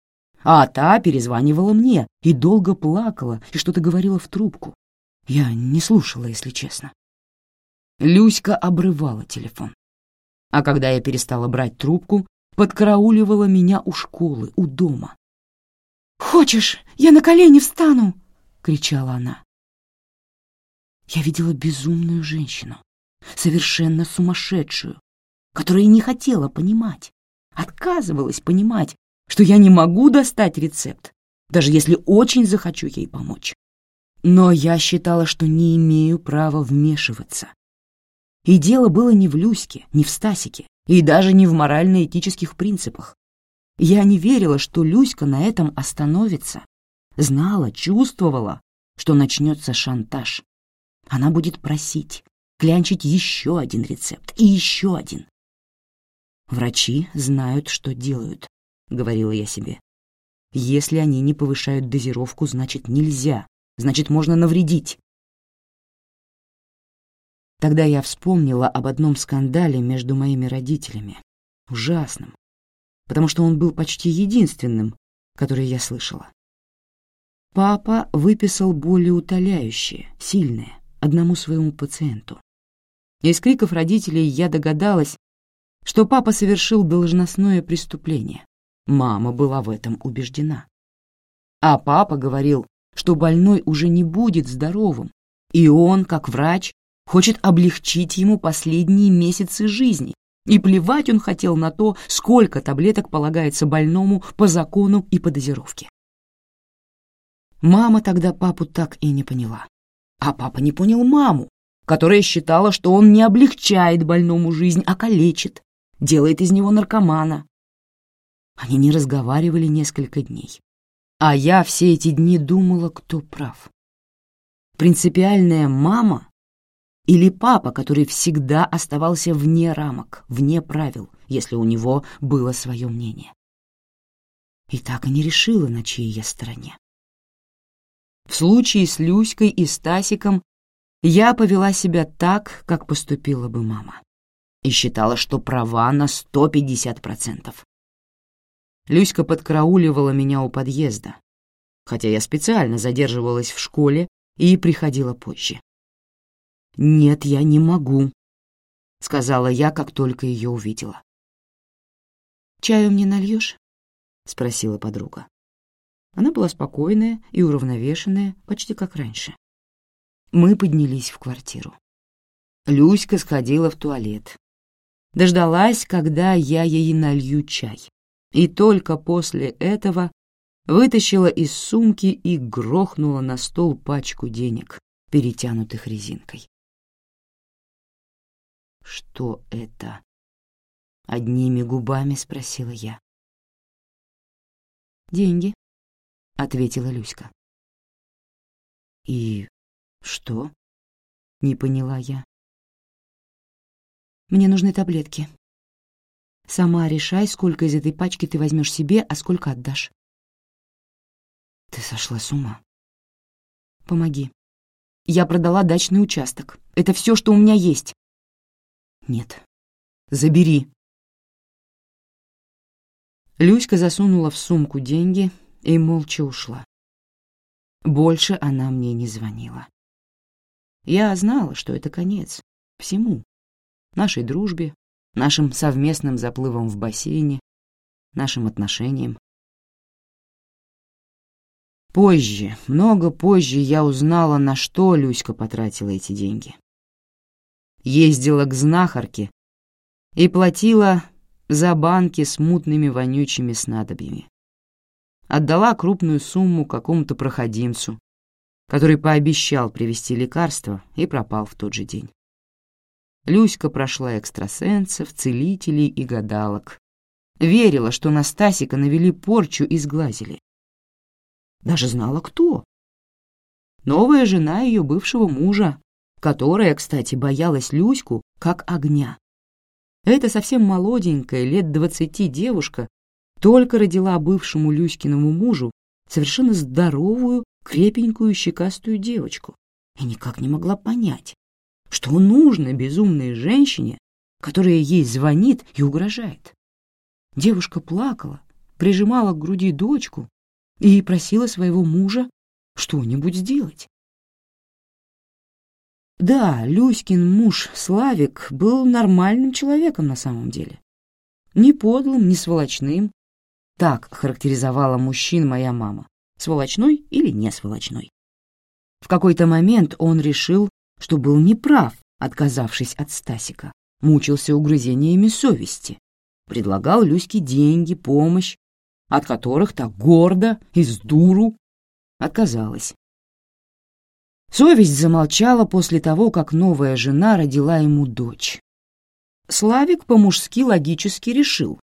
А та перезванивала мне и долго плакала и что-то говорила в трубку. Я не слушала, если честно. Люська обрывала телефон. А когда я перестала брать трубку, подкарауливала меня у школы, у дома. «Хочешь, я на колени встану!» — кричала она. Я видела безумную женщину, совершенно сумасшедшую, которая не хотела понимать, отказывалась понимать, что я не могу достать рецепт, даже если очень захочу ей помочь. Но я считала, что не имею права вмешиваться. И дело было не в Люське, не в Стасике, и даже не в морально-этических принципах. Я не верила, что Люська на этом остановится. Знала, чувствовала, что начнется шантаж. Она будет просить, клянчить еще один рецепт и еще один. Врачи знают, что делают, — говорила я себе. «Если они не повышают дозировку, значит, нельзя, значит, можно навредить». Тогда я вспомнила об одном скандале между моими родителями, ужасном, потому что он был почти единственным, который я слышала. Папа выписал болеутоляющее, сильное, одному своему пациенту. Из криков родителей я догадалась, что папа совершил должностное преступление. Мама была в этом убеждена. А папа говорил, что больной уже не будет здоровым, и он, как врач, хочет облегчить ему последние месяцы жизни, и плевать он хотел на то, сколько таблеток полагается больному по закону и по дозировке. Мама тогда папу так и не поняла. А папа не понял маму, которая считала, что он не облегчает больному жизнь, а калечит, делает из него наркомана. Они не разговаривали несколько дней. А я все эти дни думала, кто прав. Принципиальная мама или папа, который всегда оставался вне рамок, вне правил, если у него было свое мнение. И так и не решила, на чьей я стороне. В случае с Люськой и Стасиком я повела себя так, как поступила бы мама, и считала, что права на 150%. Люська подкрауливала меня у подъезда, хотя я специально задерживалась в школе и приходила позже. «Нет, я не могу», — сказала я, как только ее увидела. «Чаю мне нальешь?» — спросила подруга. Она была спокойная и уравновешенная, почти как раньше. Мы поднялись в квартиру. Люська сходила в туалет. Дождалась, когда я ей налью чай. И только после этого вытащила из сумки и грохнула на стол пачку денег, перетянутых резинкой. «Что это?» — одними губами спросила я. «Деньги», ответила Люська. И что? Не поняла я. Мне нужны таблетки. Сама решай, сколько из этой пачки ты возьмешь себе, а сколько отдашь. Ты сошла с ума. Помоги. Я продала дачный участок. Это все, что у меня есть. Нет. Забери. Люська засунула в сумку деньги и молча ушла. Больше она мне не звонила. Я знала, что это конец всему. Нашей дружбе, нашим совместным заплывам в бассейне, нашим отношениям. Позже, много позже я узнала, на что Люська потратила эти деньги. Ездила к знахарке и платила за банки с мутными вонючими снадобьями отдала крупную сумму какому-то проходимцу, который пообещал привезти лекарство и пропал в тот же день. Люська прошла экстрасенсов, целителей и гадалок. Верила, что на Стасика навели порчу и сглазили. Даже знала, кто. Новая жена ее бывшего мужа, которая, кстати, боялась Люську как огня. Эта совсем молоденькая, лет двадцати девушка только родила бывшему Люськиному мужу совершенно здоровую, крепенькую, щекастую девочку и никак не могла понять, что нужно безумной женщине, которая ей звонит и угрожает. Девушка плакала, прижимала к груди дочку и просила своего мужа что-нибудь сделать. Да, Люськин муж Славик был нормальным человеком на самом деле. Не подлым, не сволочным, так характеризовала мужчин моя мама. Сволочной или не сволочной. В какой-то момент он решил, что был неправ, отказавшись от Стасика. Мучился угрызениями совести. Предлагал Люське деньги, помощь, от которых так гордо и с дуру отказалась. Совесть замолчала после того, как новая жена родила ему дочь. Славик по-мужски логически решил,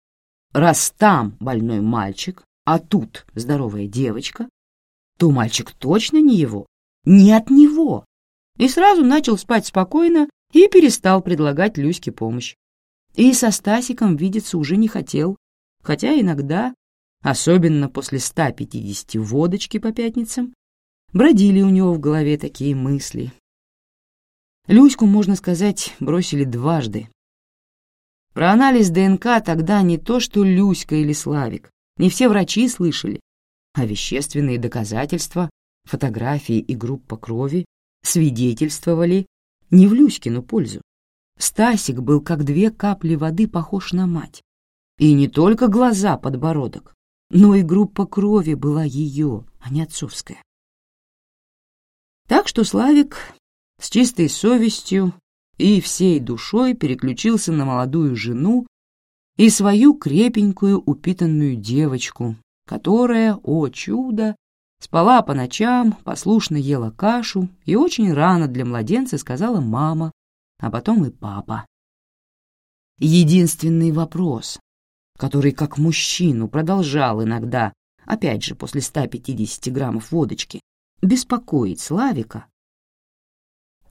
Раз там больной мальчик, а тут здоровая девочка, то мальчик точно не его, не от него. И сразу начал спать спокойно и перестал предлагать Люське помощь. И со Стасиком видеться уже не хотел, хотя иногда особенно после 150 водочки по пятницам, бродили у него в голове такие мысли. Люську, можно сказать, бросили дважды. Про анализ ДНК тогда не то что Люська или Славик, не все врачи слышали, а вещественные доказательства, фотографии и группа крови свидетельствовали не в Люськину пользу. Стасик был как две капли воды похож на мать. И не только глаза, подбородок, но и группа крови была ее, а не отцовская. Так что Славик с чистой совестью и всей душой переключился на молодую жену и свою крепенькую упитанную девочку, которая, о чудо, спала по ночам, послушно ела кашу и очень рано для младенца сказала мама, а потом и папа. Единственный вопрос, который как мужчину продолжал иногда, опять же после 150 граммов водочки, беспокоить Славика,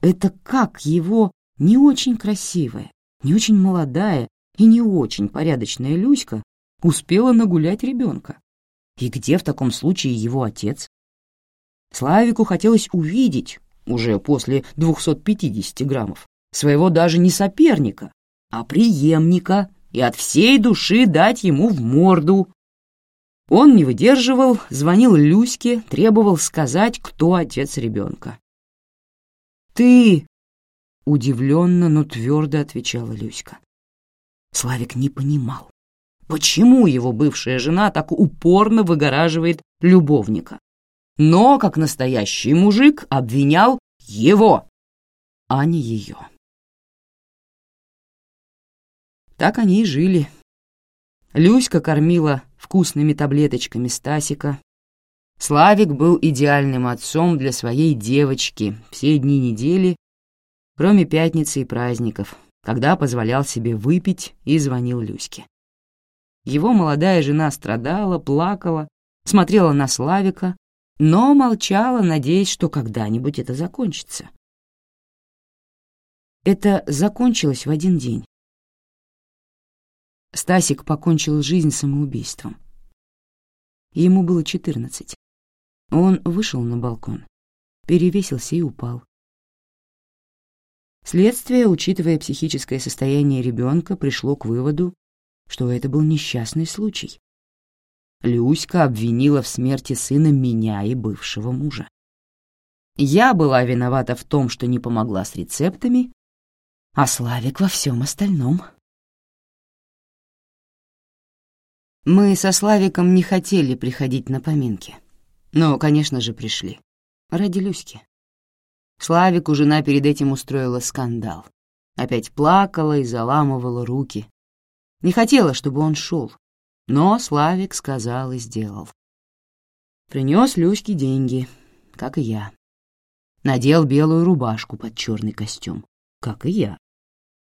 это как его не очень красивая, не очень молодая и не очень порядочная Люська успела нагулять ребенка. И где в таком случае его отец? Славику хотелось увидеть, уже после 250 граммов, своего даже не соперника, а преемника, и от всей души дать ему в морду. Он не выдерживал, звонил Люське, требовал сказать, кто отец ребенка. «Ты!» — удивленно, но твердо отвечала Люська. Славик не понимал, почему его бывшая жена так упорно выгораживает любовника. Но, как настоящий мужик, обвинял его, а не ее. Так они и жили. Люська кормила вкусными таблеточками Стасика. Славик был идеальным отцом для своей девочки все дни недели, кроме пятницы и праздников, когда позволял себе выпить и звонил Люське. Его молодая жена страдала, плакала, смотрела на Славика, но молчала, надеясь, что когда-нибудь это закончится. Это закончилось в один день. Стасик покончил жизнь самоубийством. Ему было четырнадцать. Он вышел на балкон, перевесился и упал. Следствие, учитывая психическое состояние ребенка, пришло к выводу, что это был несчастный случай. Люська обвинила в смерти сына меня и бывшего мужа. Я была виновата в том, что не помогла с рецептами, а Славик во всем остальном. Мы со Славиком не хотели приходить на поминки, но, конечно же, пришли. Ради Люськи. Славику жена перед этим устроила скандал. Опять плакала и заламывала руки. Не хотела, чтобы он шел, но Славик сказал и сделал. Принес Люське деньги, как и я. Надел белую рубашку под черный костюм, как и я.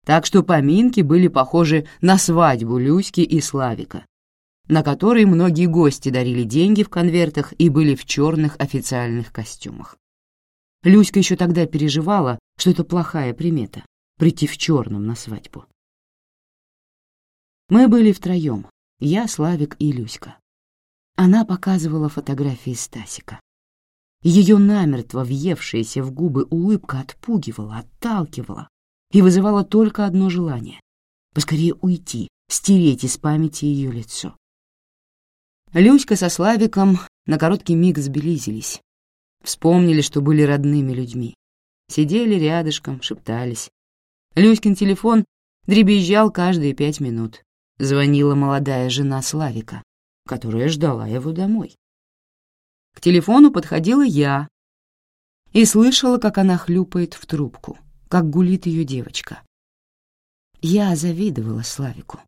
Так что поминки были похожи на свадьбу Люськи и Славика, на которой многие гости дарили деньги в конвертах и были в черных официальных костюмах. Люська еще тогда переживала, что это плохая примета — прийти в черном на свадьбу. Мы были втроем, я, Славик и Люська. Она показывала фотографии Стасика. Ее намертво въевшаяся в губы улыбка отпугивала, отталкивала и вызывала только одно желание — поскорее уйти, стереть из памяти ее лицо. Люська со Славиком на короткий миг сблизились, Вспомнили, что были родными людьми. Сидели рядышком, шептались. Люськин телефон дребезжал каждые пять минут. Звонила молодая жена Славика, которая ждала его домой. К телефону подходила я и слышала, как она хлюпает в трубку, как гулит ее девочка. Я завидовала Славику.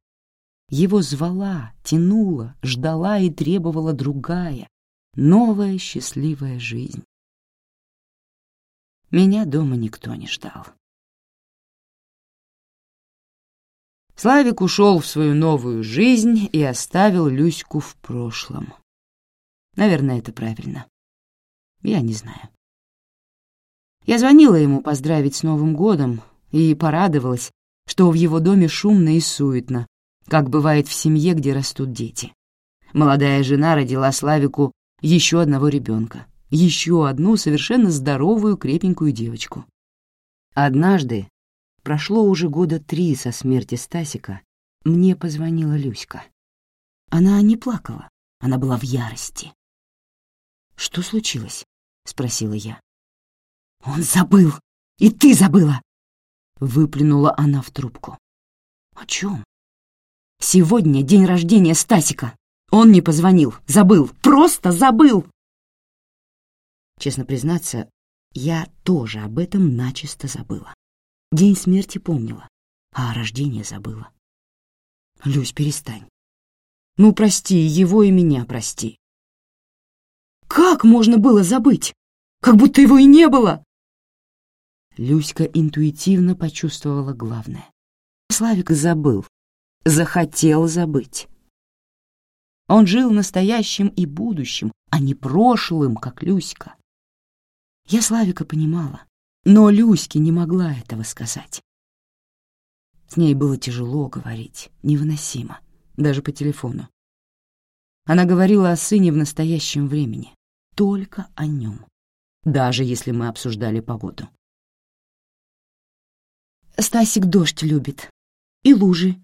Его звала, тянула, ждала и требовала другая, новая счастливая жизнь. Меня дома никто не ждал. Славик ушел в свою новую жизнь и оставил Люську в прошлом. Наверное, это правильно. Я не знаю. Я звонила ему поздравить с Новым годом и порадовалась, что в его доме шумно и суетно, как бывает в семье, где растут дети. Молодая жена родила Славику еще одного ребенка, еще одну совершенно здоровую крепенькую девочку. Однажды, прошло уже года три со смерти Стасика, мне позвонила Люська. Она не плакала, она была в ярости. «Что случилось?» — спросила я. «Он забыл! И ты забыла!» — выплюнула она в трубку. «О чем?» «Сегодня день рождения Стасика. Он не позвонил, забыл, просто забыл!» Честно признаться, я тоже об этом начисто забыла. День смерти помнила, а рождение забыла. Люсь, перестань. Ну, прости, его и меня прости. Как можно было забыть? Как будто его и не было. Люська интуитивно почувствовала главное. Славик забыл, захотел забыть. Он жил настоящим и будущим, а не прошлым, как Люська. Я Славика понимала, но Люське не могла этого сказать. С ней было тяжело говорить, невыносимо, даже по телефону. Она говорила о сыне в настоящем времени, только о нем, даже если мы обсуждали погоду. «Стасик дождь любит. И лужи», —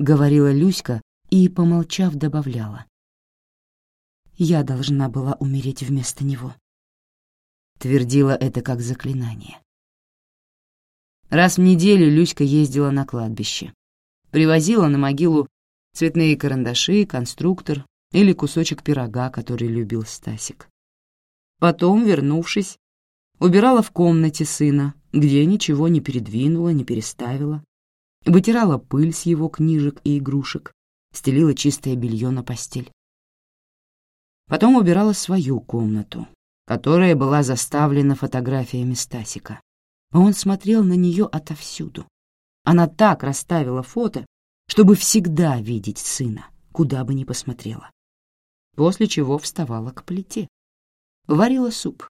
говорила Люська и, помолчав, добавляла. «Я должна была умереть вместо него» твердила это как заклинание. Раз в неделю Люська ездила на кладбище. Привозила на могилу цветные карандаши, конструктор или кусочек пирога, который любил Стасик. Потом, вернувшись, убирала в комнате сына, где ничего не передвинула, не переставила, вытирала пыль с его книжек и игрушек, стелила чистое белье на постель. Потом убирала свою комнату, которая была заставлена фотографиями Стасика. Он смотрел на нее отовсюду. Она так расставила фото, чтобы всегда видеть сына, куда бы ни посмотрела. После чего вставала к плите. Варила суп.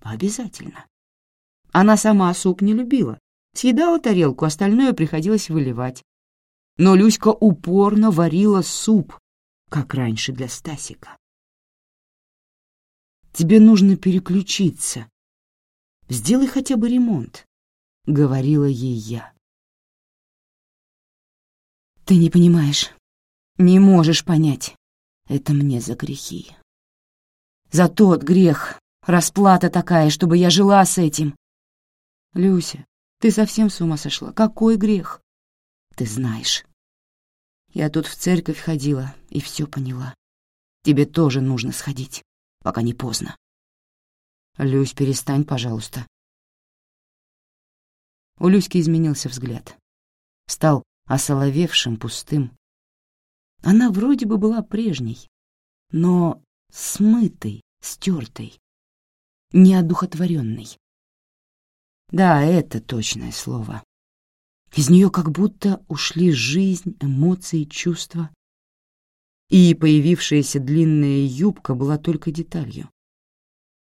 Обязательно. Она сама суп не любила. Съедала тарелку, остальное приходилось выливать. Но Люська упорно варила суп, как раньше для Стасика. Тебе нужно переключиться. Сделай хотя бы ремонт, — говорила ей я. Ты не понимаешь, не можешь понять. Это мне за грехи. За тот грех расплата такая, чтобы я жила с этим. Люся, ты совсем с ума сошла. Какой грех? Ты знаешь. Я тут в церковь ходила и все поняла. Тебе тоже нужно сходить пока не поздно. Люсь, перестань, пожалуйста. У Люськи изменился взгляд. Стал осоловевшим, пустым. Она вроде бы была прежней, но смытой, стертой, неодухотворенной. Да, это точное слово. Из нее как будто ушли жизнь, эмоции, чувства, и появившаяся длинная юбка была только деталью.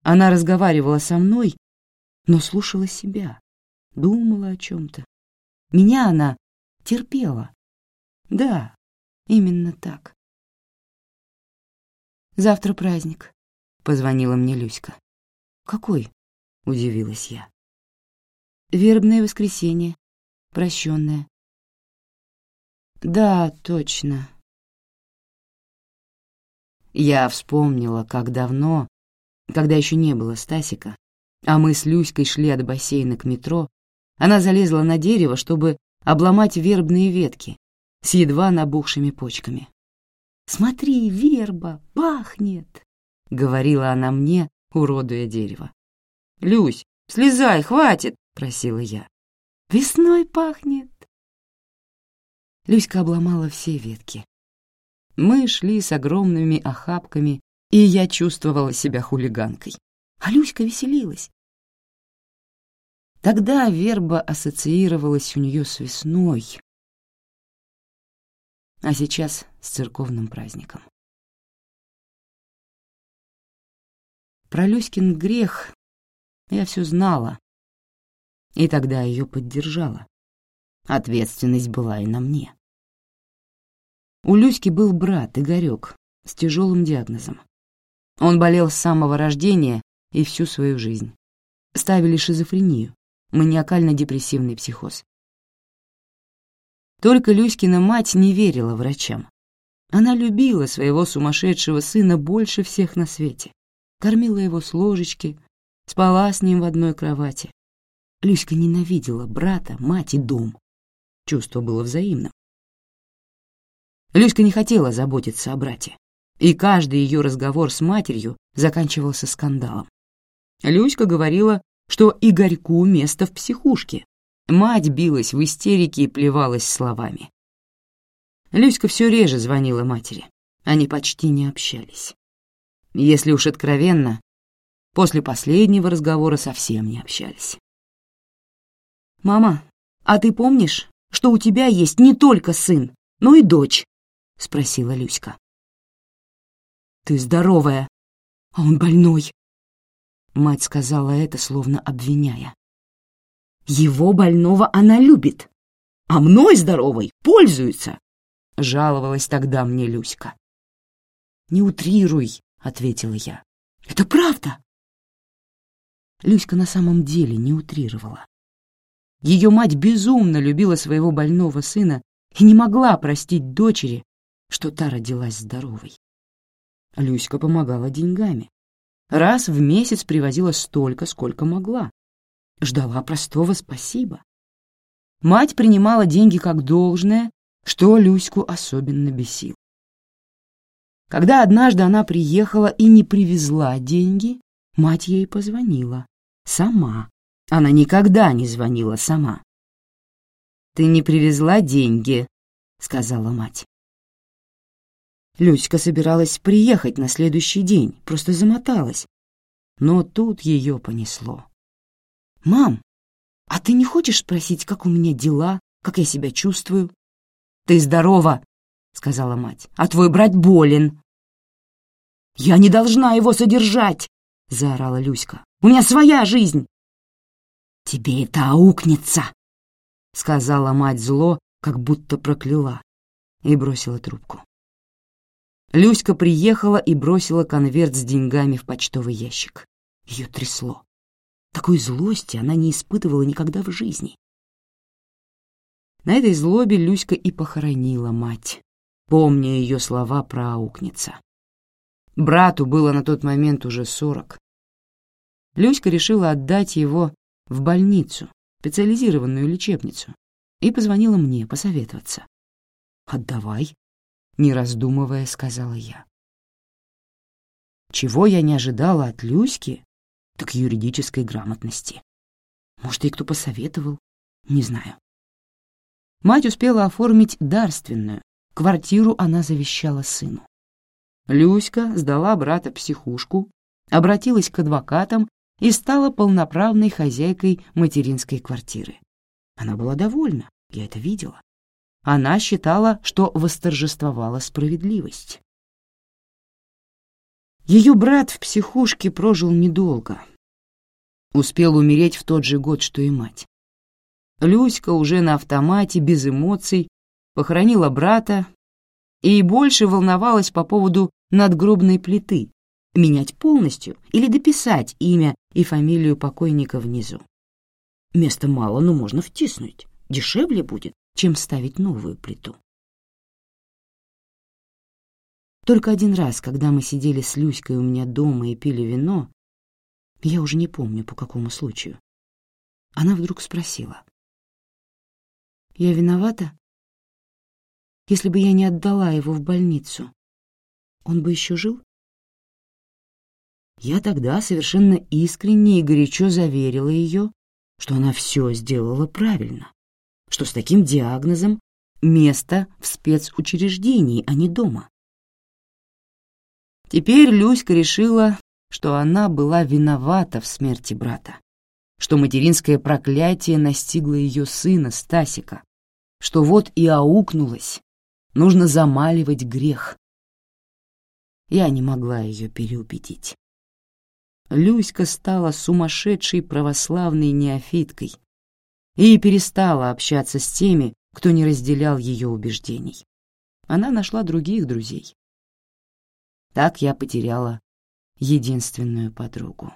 Она разговаривала со мной, но слушала себя, думала о чем-то. Меня она терпела. Да, именно так. «Завтра праздник», — позвонила мне Люська. «Какой?» — удивилась я. «Вербное воскресенье, прощенное». «Да, точно», я вспомнила, как давно, когда еще не было Стасика, а мы с Люськой шли от бассейна к метро, она залезла на дерево, чтобы обломать вербные ветки с едва набухшими почками. «Смотри, верба, пахнет!» — говорила она мне, уродуя дерево. «Люсь, слезай, хватит!» — просила я. «Весной пахнет!» Люська обломала все ветки, мы шли с огромными охапками, и я чувствовала себя хулиганкой. А Люська веселилась. Тогда верба ассоциировалась у нее с весной, а сейчас с церковным праздником. Про Люськин грех я все знала, и тогда ее поддержала. Ответственность была и на мне. У Люськи был брат, Игорек, с тяжелым диагнозом. Он болел с самого рождения и всю свою жизнь. Ставили шизофрению, маниакально-депрессивный психоз. Только Люськина мать не верила врачам. Она любила своего сумасшедшего сына больше всех на свете. Кормила его с ложечки, спала с ним в одной кровати. Люська ненавидела брата, мать и дом. Чувство было взаимным. Люська не хотела заботиться о брате, и каждый ее разговор с матерью заканчивался скандалом. Люська говорила, что Игорьку место в психушке. Мать билась в истерике и плевалась словами. Люська все реже звонила матери. Они почти не общались. Если уж откровенно, после последнего разговора совсем не общались. «Мама, а ты помнишь, что у тебя есть не только сын, но и дочь?» — спросила Люська. «Ты здоровая, а он больной», — мать сказала это, словно обвиняя. «Его больного она любит, а мной здоровой пользуется», — жаловалась тогда мне Люська. «Не утрируй», — ответила я. «Это правда». Люська на самом деле не утрировала. Ее мать безумно любила своего больного сына и не могла простить дочери, что та родилась здоровой. Люська помогала деньгами. Раз в месяц привозила столько, сколько могла. Ждала простого спасибо. Мать принимала деньги как должное, что Люську особенно бесило. Когда однажды она приехала и не привезла деньги, мать ей позвонила. Сама. Она никогда не звонила сама. «Ты не привезла деньги», — сказала мать. Люська собиралась приехать на следующий день, просто замоталась. Но тут ее понесло. «Мам, а ты не хочешь спросить, как у меня дела, как я себя чувствую?» «Ты здорова», — сказала мать, — «а твой брат болен». «Я не должна его содержать!» — заорала Люська. «У меня своя жизнь!» «Тебе это аукнется!» — сказала мать зло, как будто прокляла, и бросила трубку. Люська приехала и бросила конверт с деньгами в почтовый ящик. Ее трясло. Такой злости она не испытывала никогда в жизни. На этой злобе Люська и похоронила мать, помня ее слова про аукнется. Брату было на тот момент уже сорок. Люська решила отдать его в больницу, специализированную лечебницу, и позвонила мне посоветоваться. «Отдавай», — не раздумывая, сказала я. Чего я не ожидала от Люськи, так юридической грамотности. Может, ей кто посоветовал, не знаю. Мать успела оформить дарственную, квартиру она завещала сыну. Люська сдала брата психушку, обратилась к адвокатам и стала полноправной хозяйкой материнской квартиры. Она была довольна, я это видела. Она считала, что восторжествовала справедливость. Ее брат в психушке прожил недолго. Успел умереть в тот же год, что и мать. Люська уже на автомате, без эмоций, похоронила брата и больше волновалась по поводу надгробной плиты, менять полностью или дописать имя и фамилию покойника внизу. Места мало, но можно втиснуть. Дешевле будет, чем ставить новую плиту. Только один раз, когда мы сидели с Люськой у меня дома и пили вино, я уже не помню, по какому случаю, она вдруг спросила. «Я виновата? Если бы я не отдала его в больницу, он бы еще жил?» Я тогда совершенно искренне и горячо заверила ее, что она все сделала правильно, что с таким диагнозом место в спецучреждении, а не дома. Теперь Люська решила, что она была виновата в смерти брата, что материнское проклятие настигло ее сына Стасика, что вот и аукнулась, нужно замаливать грех. Я не могла ее переубедить. Люська стала сумасшедшей православной неофиткой и перестала общаться с теми, кто не разделял ее убеждений. она нашла других друзей. Так я потеряла единственную подругу.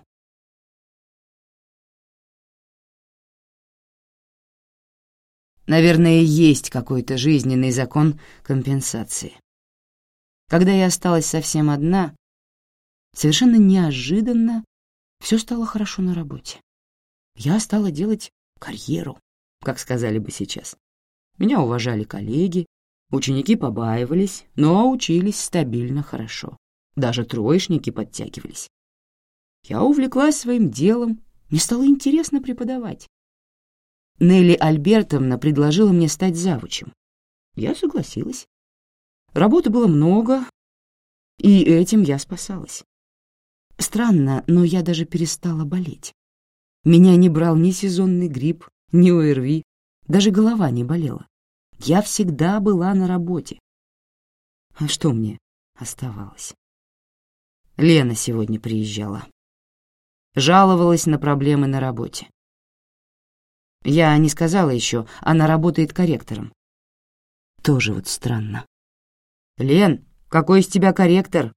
Наверное, есть какой-то жизненный закон компенсации. Когда я осталась совсем одна, совершенно неожиданно все стало хорошо на работе. Я стала делать карьеру, как сказали бы сейчас. Меня уважали коллеги, ученики побаивались, но учились стабильно хорошо. Даже троечники подтягивались. Я увлеклась своим делом, мне стало интересно преподавать. Нелли Альбертовна предложила мне стать завучем. Я согласилась. Работы было много, и этим я спасалась. Странно, но я даже перестала болеть. Меня не брал ни сезонный грипп, ни ОРВИ, даже голова не болела. Я всегда была на работе. А что мне оставалось? Лена сегодня приезжала. Жаловалась на проблемы на работе. Я не сказала еще, она работает корректором. Тоже вот странно. «Лен, какой из тебя корректор?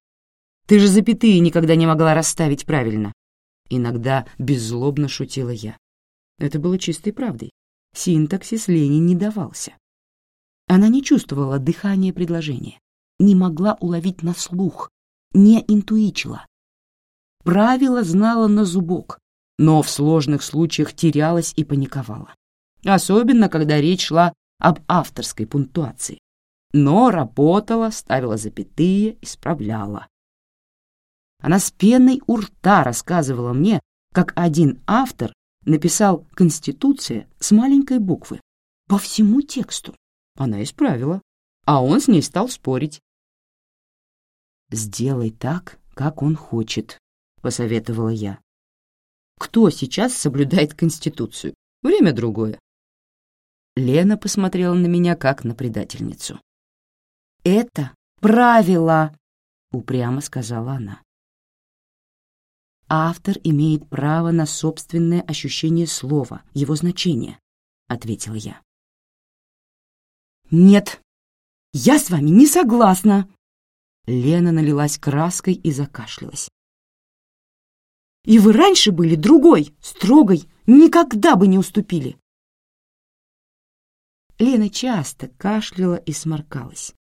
Ты же запятые никогда не могла расставить правильно». Иногда беззлобно шутила я. Это было чистой правдой. Синтаксис Лене не давался. Она не чувствовала дыхания предложения, не могла уловить на слух, не интуичила. Правила знала на зубок, но в сложных случаях терялась и паниковала. Особенно, когда речь шла об авторской пунктуации. Но работала, ставила запятые, исправляла. Она с пеной у рта рассказывала мне, как один автор написал «Конституция» с маленькой буквы по всему тексту. Она исправила, а он с ней стал спорить. «Сделай так, как он хочет», — посоветовала я. Кто сейчас соблюдает Конституцию? Время другое. Лена посмотрела на меня как на предательницу. «Это правило», — упрямо сказала она. «Автор имеет право на собственное ощущение слова, его значение», — ответила я. «Нет, я с вами не согласна!» Лена налилась краской и закашлялась. И вы раньше были другой, строгой, никогда бы не уступили. Лена часто кашляла и сморкалась.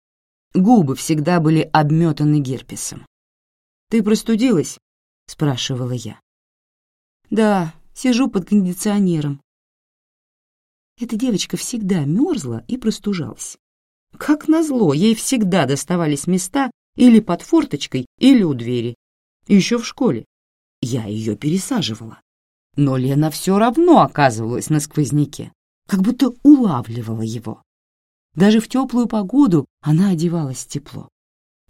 Губы всегда были обметаны герпесом. «Ты простудилась?» — спрашивала я. «Да, сижу под кондиционером». Эта девочка всегда мерзла и простужалась. Как назло, ей всегда доставались места или под форточкой, или у двери. Еще в школе. Я ее пересаживала. Но Лена все равно оказывалась на сквозняке, как будто улавливала его. Даже в теплую погоду она одевалась тепло.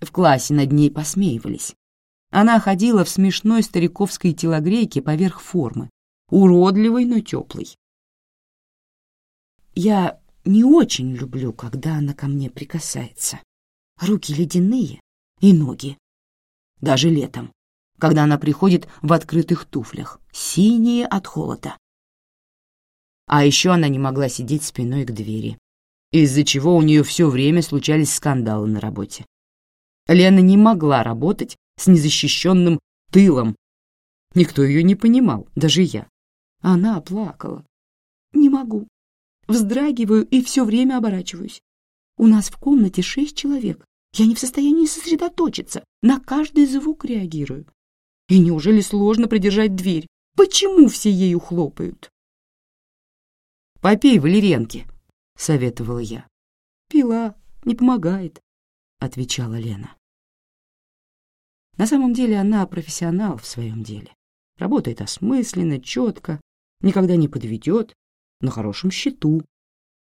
В классе над ней посмеивались. Она ходила в смешной стариковской телогрейке поверх формы, уродливой, но теплой. Я не очень люблю, когда она ко мне прикасается. Руки ледяные и ноги. Даже летом когда она приходит в открытых туфлях, синие от холода. А еще она не могла сидеть спиной к двери, из-за чего у нее все время случались скандалы на работе. Лена не могла работать с незащищенным тылом. Никто ее не понимал, даже я. Она плакала. «Не могу. Вздрагиваю и все время оборачиваюсь. У нас в комнате шесть человек. Я не в состоянии сосредоточиться. На каждый звук реагирую. И неужели сложно придержать дверь? Почему все ею хлопают? «Попей валерьянки», — советовала я. «Пила, не помогает», — отвечала Лена. На самом деле она профессионал в своем деле. Работает осмысленно, четко, никогда не подведет, на хорошем счету.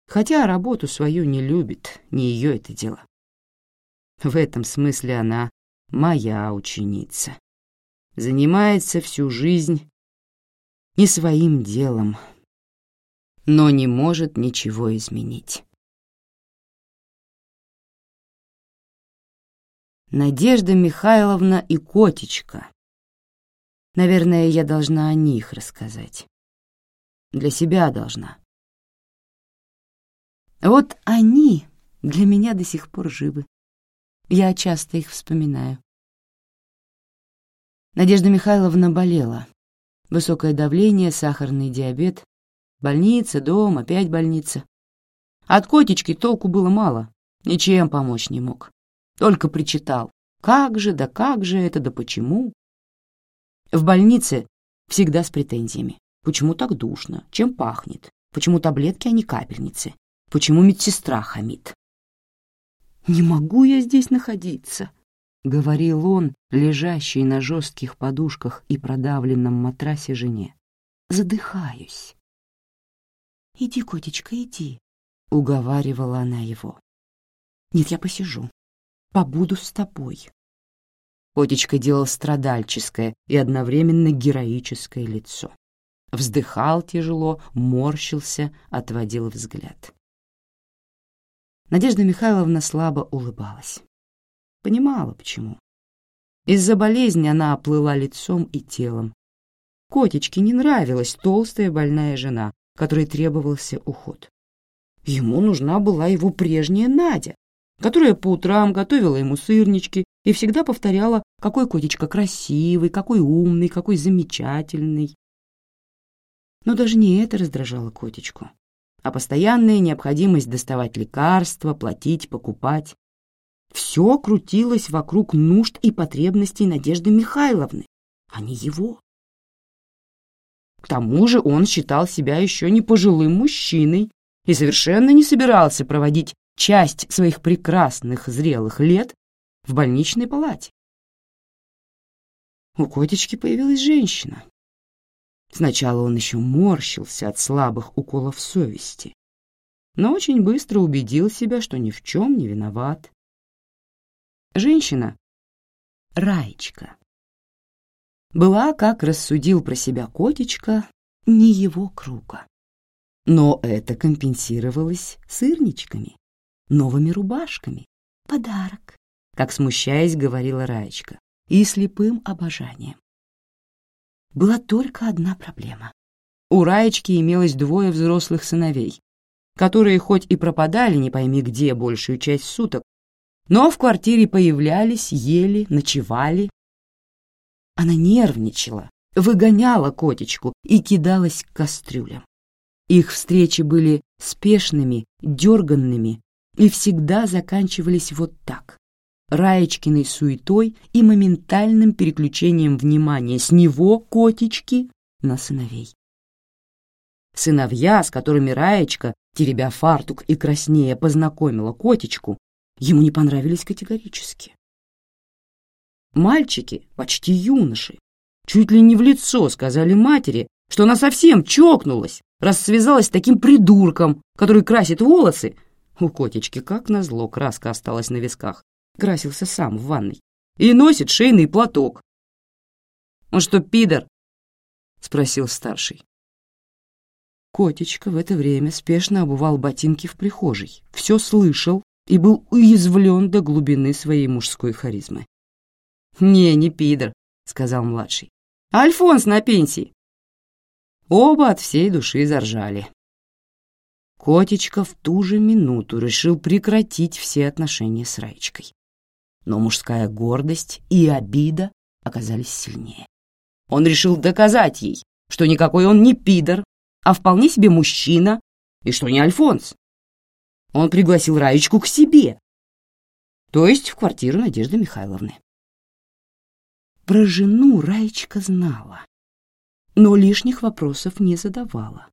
Хотя работу свою не любит, не ее это дело. В этом смысле она моя ученица занимается всю жизнь не своим делом, но не может ничего изменить. Надежда Михайловна и Котечка. Наверное, я должна о них рассказать. Для себя должна. Вот они для меня до сих пор живы. Я часто их вспоминаю. Надежда Михайловна болела. Высокое давление, сахарный диабет, больница, дом, опять больница. От котички толку было мало, ничем помочь не мог. Только причитал. Как же, да как же это, да почему? В больнице всегда с претензиями. Почему так душно? Чем пахнет? Почему таблетки, а не капельницы? Почему медсестра хамит? «Не могу я здесь находиться», — говорил он, лежащий на жестких подушках и продавленном матрасе жене. «Задыхаюсь». «Иди, котечка, иди», — уговаривала она его. «Нет, я посижу. Побуду с тобой». Котечка делал страдальческое и одновременно героическое лицо. Вздыхал тяжело, морщился, отводил взгляд. Надежда Михайловна слабо улыбалась. Понимала, почему. Из-за болезни она оплыла лицом и телом. Котечке не нравилась толстая больная жена, которой требовался уход. Ему нужна была его прежняя Надя, которая по утрам готовила ему сырнички и всегда повторяла, какой котечка красивый, какой умный, какой замечательный. Но даже не это раздражало котечку, а постоянная необходимость доставать лекарства, платить, покупать. Все крутилось вокруг нужд и потребностей Надежды Михайловны, а не его. К тому же он считал себя еще не пожилым мужчиной и совершенно не собирался проводить часть своих прекрасных зрелых лет в больничной палате. У котечки появилась женщина. Сначала он еще морщился от слабых уколов совести, но очень быстро убедил себя, что ни в чем не виноват. Женщина, Раечка, была, как рассудил про себя котечка, не его круга. Но это компенсировалось сырничками, новыми рубашками, подарок, как смущаясь говорила Раечка, и слепым обожанием. Была только одна проблема. У Раечки имелось двое взрослых сыновей, которые хоть и пропадали не пойми где большую часть суток, но в квартире появлялись, ели, ночевали. Она нервничала, выгоняла котечку и кидалась к кастрюлям. Их встречи были спешными, дерганными и всегда заканчивались вот так. Раечкиной суетой и моментальным переключением внимания с него, котечки, на сыновей. Сыновья, с которыми Раечка, теребя фартук и краснея, познакомила котечку, ему не понравились категорически. Мальчики, почти юноши, чуть ли не в лицо сказали матери, что она совсем чокнулась, раз связалась с таким придурком, который красит волосы. У котечки, как назло, краска осталась на висках. Красился сам в ванной. И носит шейный платок. «Он что, пидор?» — спросил старший. Котечка в это время спешно обувал ботинки в прихожей, все слышал и был уязвлен до глубины своей мужской харизмы. «Не, не пидор», — сказал младший. «Альфонс на пенсии». Оба от всей души заржали. Котечка в ту же минуту решил прекратить все отношения с Раечкой. Но мужская гордость и обида оказались сильнее. Он решил доказать ей, что никакой он не пидор, а вполне себе мужчина, и что не Альфонс. Он пригласил Раечку к себе, то есть в квартиру Надежды Михайловны. Про жену Раечка знала но лишних вопросов не задавала.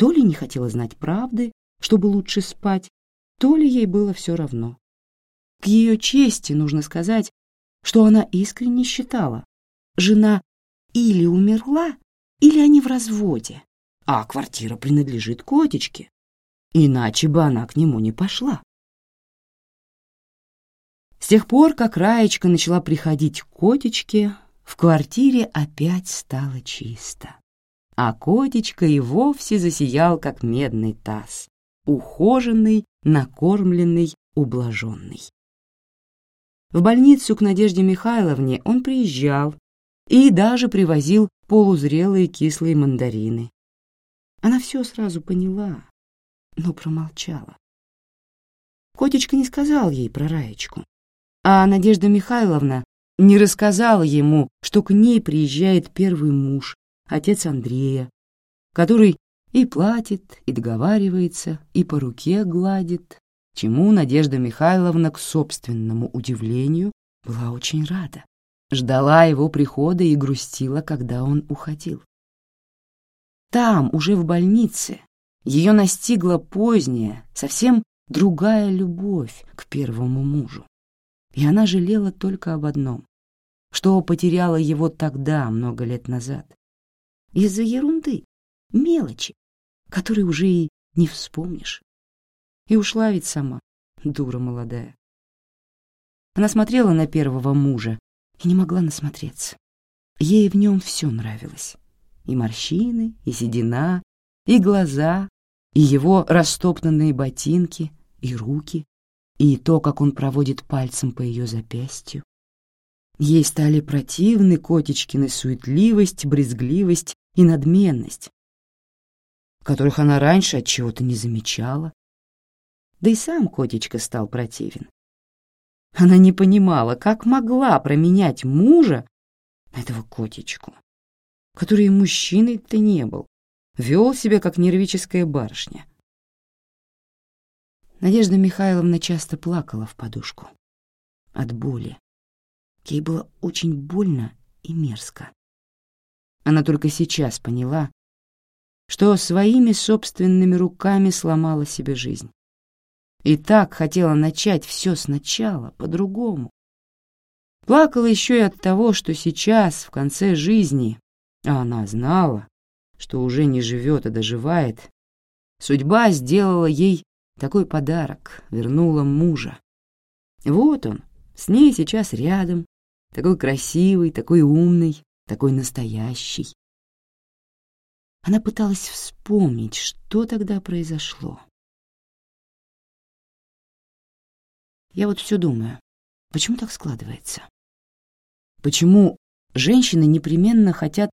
То ли не хотела знать правды, чтобы лучше спать, то ли ей было все равно. К ее чести нужно сказать, что она искренне считала, жена или умерла, или они в разводе, а квартира принадлежит котечке, иначе бы она к нему не пошла. С тех пор, как Раечка начала приходить к котечке, в квартире опять стало чисто, а котечка и вовсе засиял, как медный таз, ухоженный, накормленный, ублаженный. В больницу к Надежде Михайловне он приезжал и даже привозил полузрелые кислые мандарины. Она все сразу поняла, но промолчала. Котечка не сказал ей про Раечку, А Надежда Михайловна не рассказала ему, что к ней приезжает первый муж, отец Андрея, который и платит, и договаривается, и по руке гладит, чему Надежда Михайловна, к собственному удивлению, была очень рада. Ждала его прихода и грустила, когда он уходил. Там, уже в больнице, ее настигла поздняя, совсем другая любовь к первому мужу. И она жалела только об одном, что потеряла его тогда, много лет назад. Из-за ерунды, мелочи, которые уже и не вспомнишь. И ушла ведь сама, дура молодая. Она смотрела на первого мужа и не могла насмотреться. Ей в нем все нравилось. И морщины, и седина, и глаза, и его растоптанные ботинки, и руки, и то, как он проводит пальцем по ее запястью. Ей стали противны Котечкины суетливость, брезгливость и надменность, которых она раньше от чего-то не замечала. Да и сам Котечка стал противен. Она не понимала, как могла променять мужа на этого Котечку, который мужчиной-то не был, вел себя как нервическая барышня. Надежда Михайловна часто плакала в подушку. От боли. Ей было очень больно и мерзко. Она только сейчас поняла, что своими собственными руками сломала себе жизнь. И так хотела начать все сначала, по-другому. Плакала еще и от того, что сейчас, в конце жизни, а она знала, что уже не живет, а доживает, судьба сделала ей такой подарок, вернула мужа. Вот он, с ней сейчас рядом, такой красивый, такой умный, такой настоящий. Она пыталась вспомнить, что тогда произошло. Я вот все думаю, почему так складывается? Почему женщины непременно хотят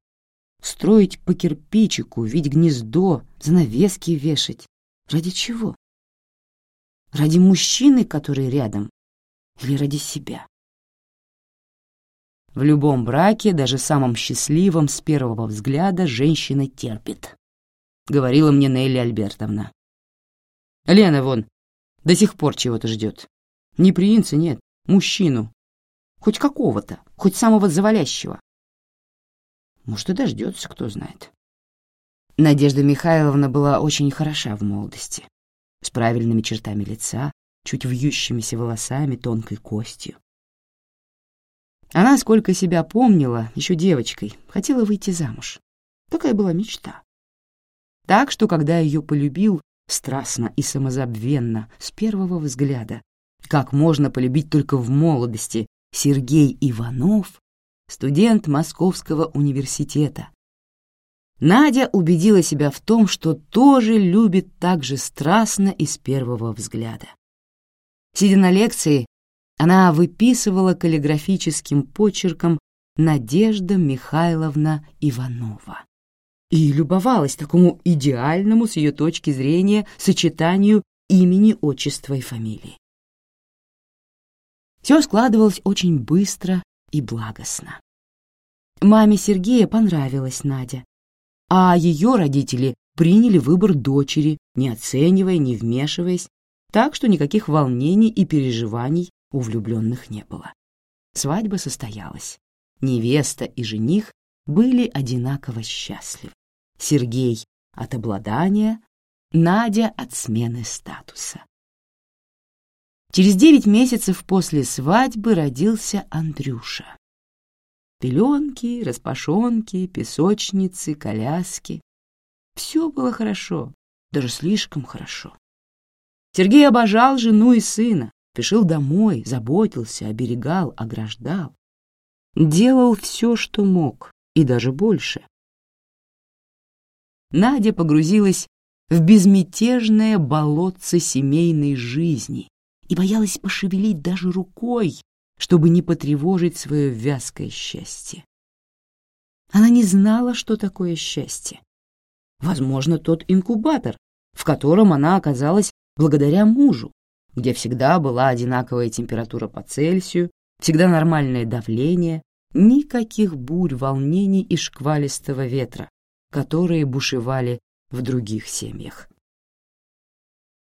строить по кирпичику, видеть гнездо, занавески вешать? Ради чего? Ради мужчины, который рядом, или ради себя? В любом браке, даже самом счастливом с первого взгляда, женщина терпит, — говорила мне Нелли Альбертовна. Лена вон до сих пор чего-то ждет. Не принца, нет, мужчину. Хоть какого-то, хоть самого завалящего. Может, и дождется, кто знает. Надежда Михайловна была очень хороша в молодости, с правильными чертами лица, чуть вьющимися волосами, тонкой костью. Она, сколько себя помнила, еще девочкой, хотела выйти замуж. Такая была мечта. Так что, когда ее полюбил страстно и самозабвенно, с первого взгляда, как можно полюбить только в молодости, Сергей Иванов, студент Московского университета, Надя убедила себя в том, что тоже любит так же страстно и с первого взгляда. Сидя на лекции, она выписывала каллиграфическим почерком Надежда Михайловна Иванова и любовалась такому идеальному с ее точки зрения сочетанию имени, отчества и фамилии. Все складывалось очень быстро и благостно. Маме Сергея понравилась Надя, а ее родители приняли выбор дочери, не оценивая, не вмешиваясь, так что никаких волнений и переживаний у влюбленных не было. Свадьба состоялась. Невеста и жених были одинаково счастливы. Сергей от обладания, Надя от смены статуса. Через девять месяцев после свадьбы родился Андрюша. Пеленки, распашонки, песочницы, коляски. Все было хорошо, даже слишком хорошо. Сергей обожал жену и сына, спешил домой, заботился, оберегал, ограждал. Делал все, что мог, и даже больше. Надя погрузилась в безмятежное болотце семейной жизни и боялась пошевелить даже рукой, чтобы не потревожить свое вязкое счастье. Она не знала, что такое счастье. Возможно, тот инкубатор, в котором она оказалась благодаря мужу, где всегда была одинаковая температура по Цельсию, всегда нормальное давление, никаких бурь, волнений и шквалистого ветра, которые бушевали в других семьях.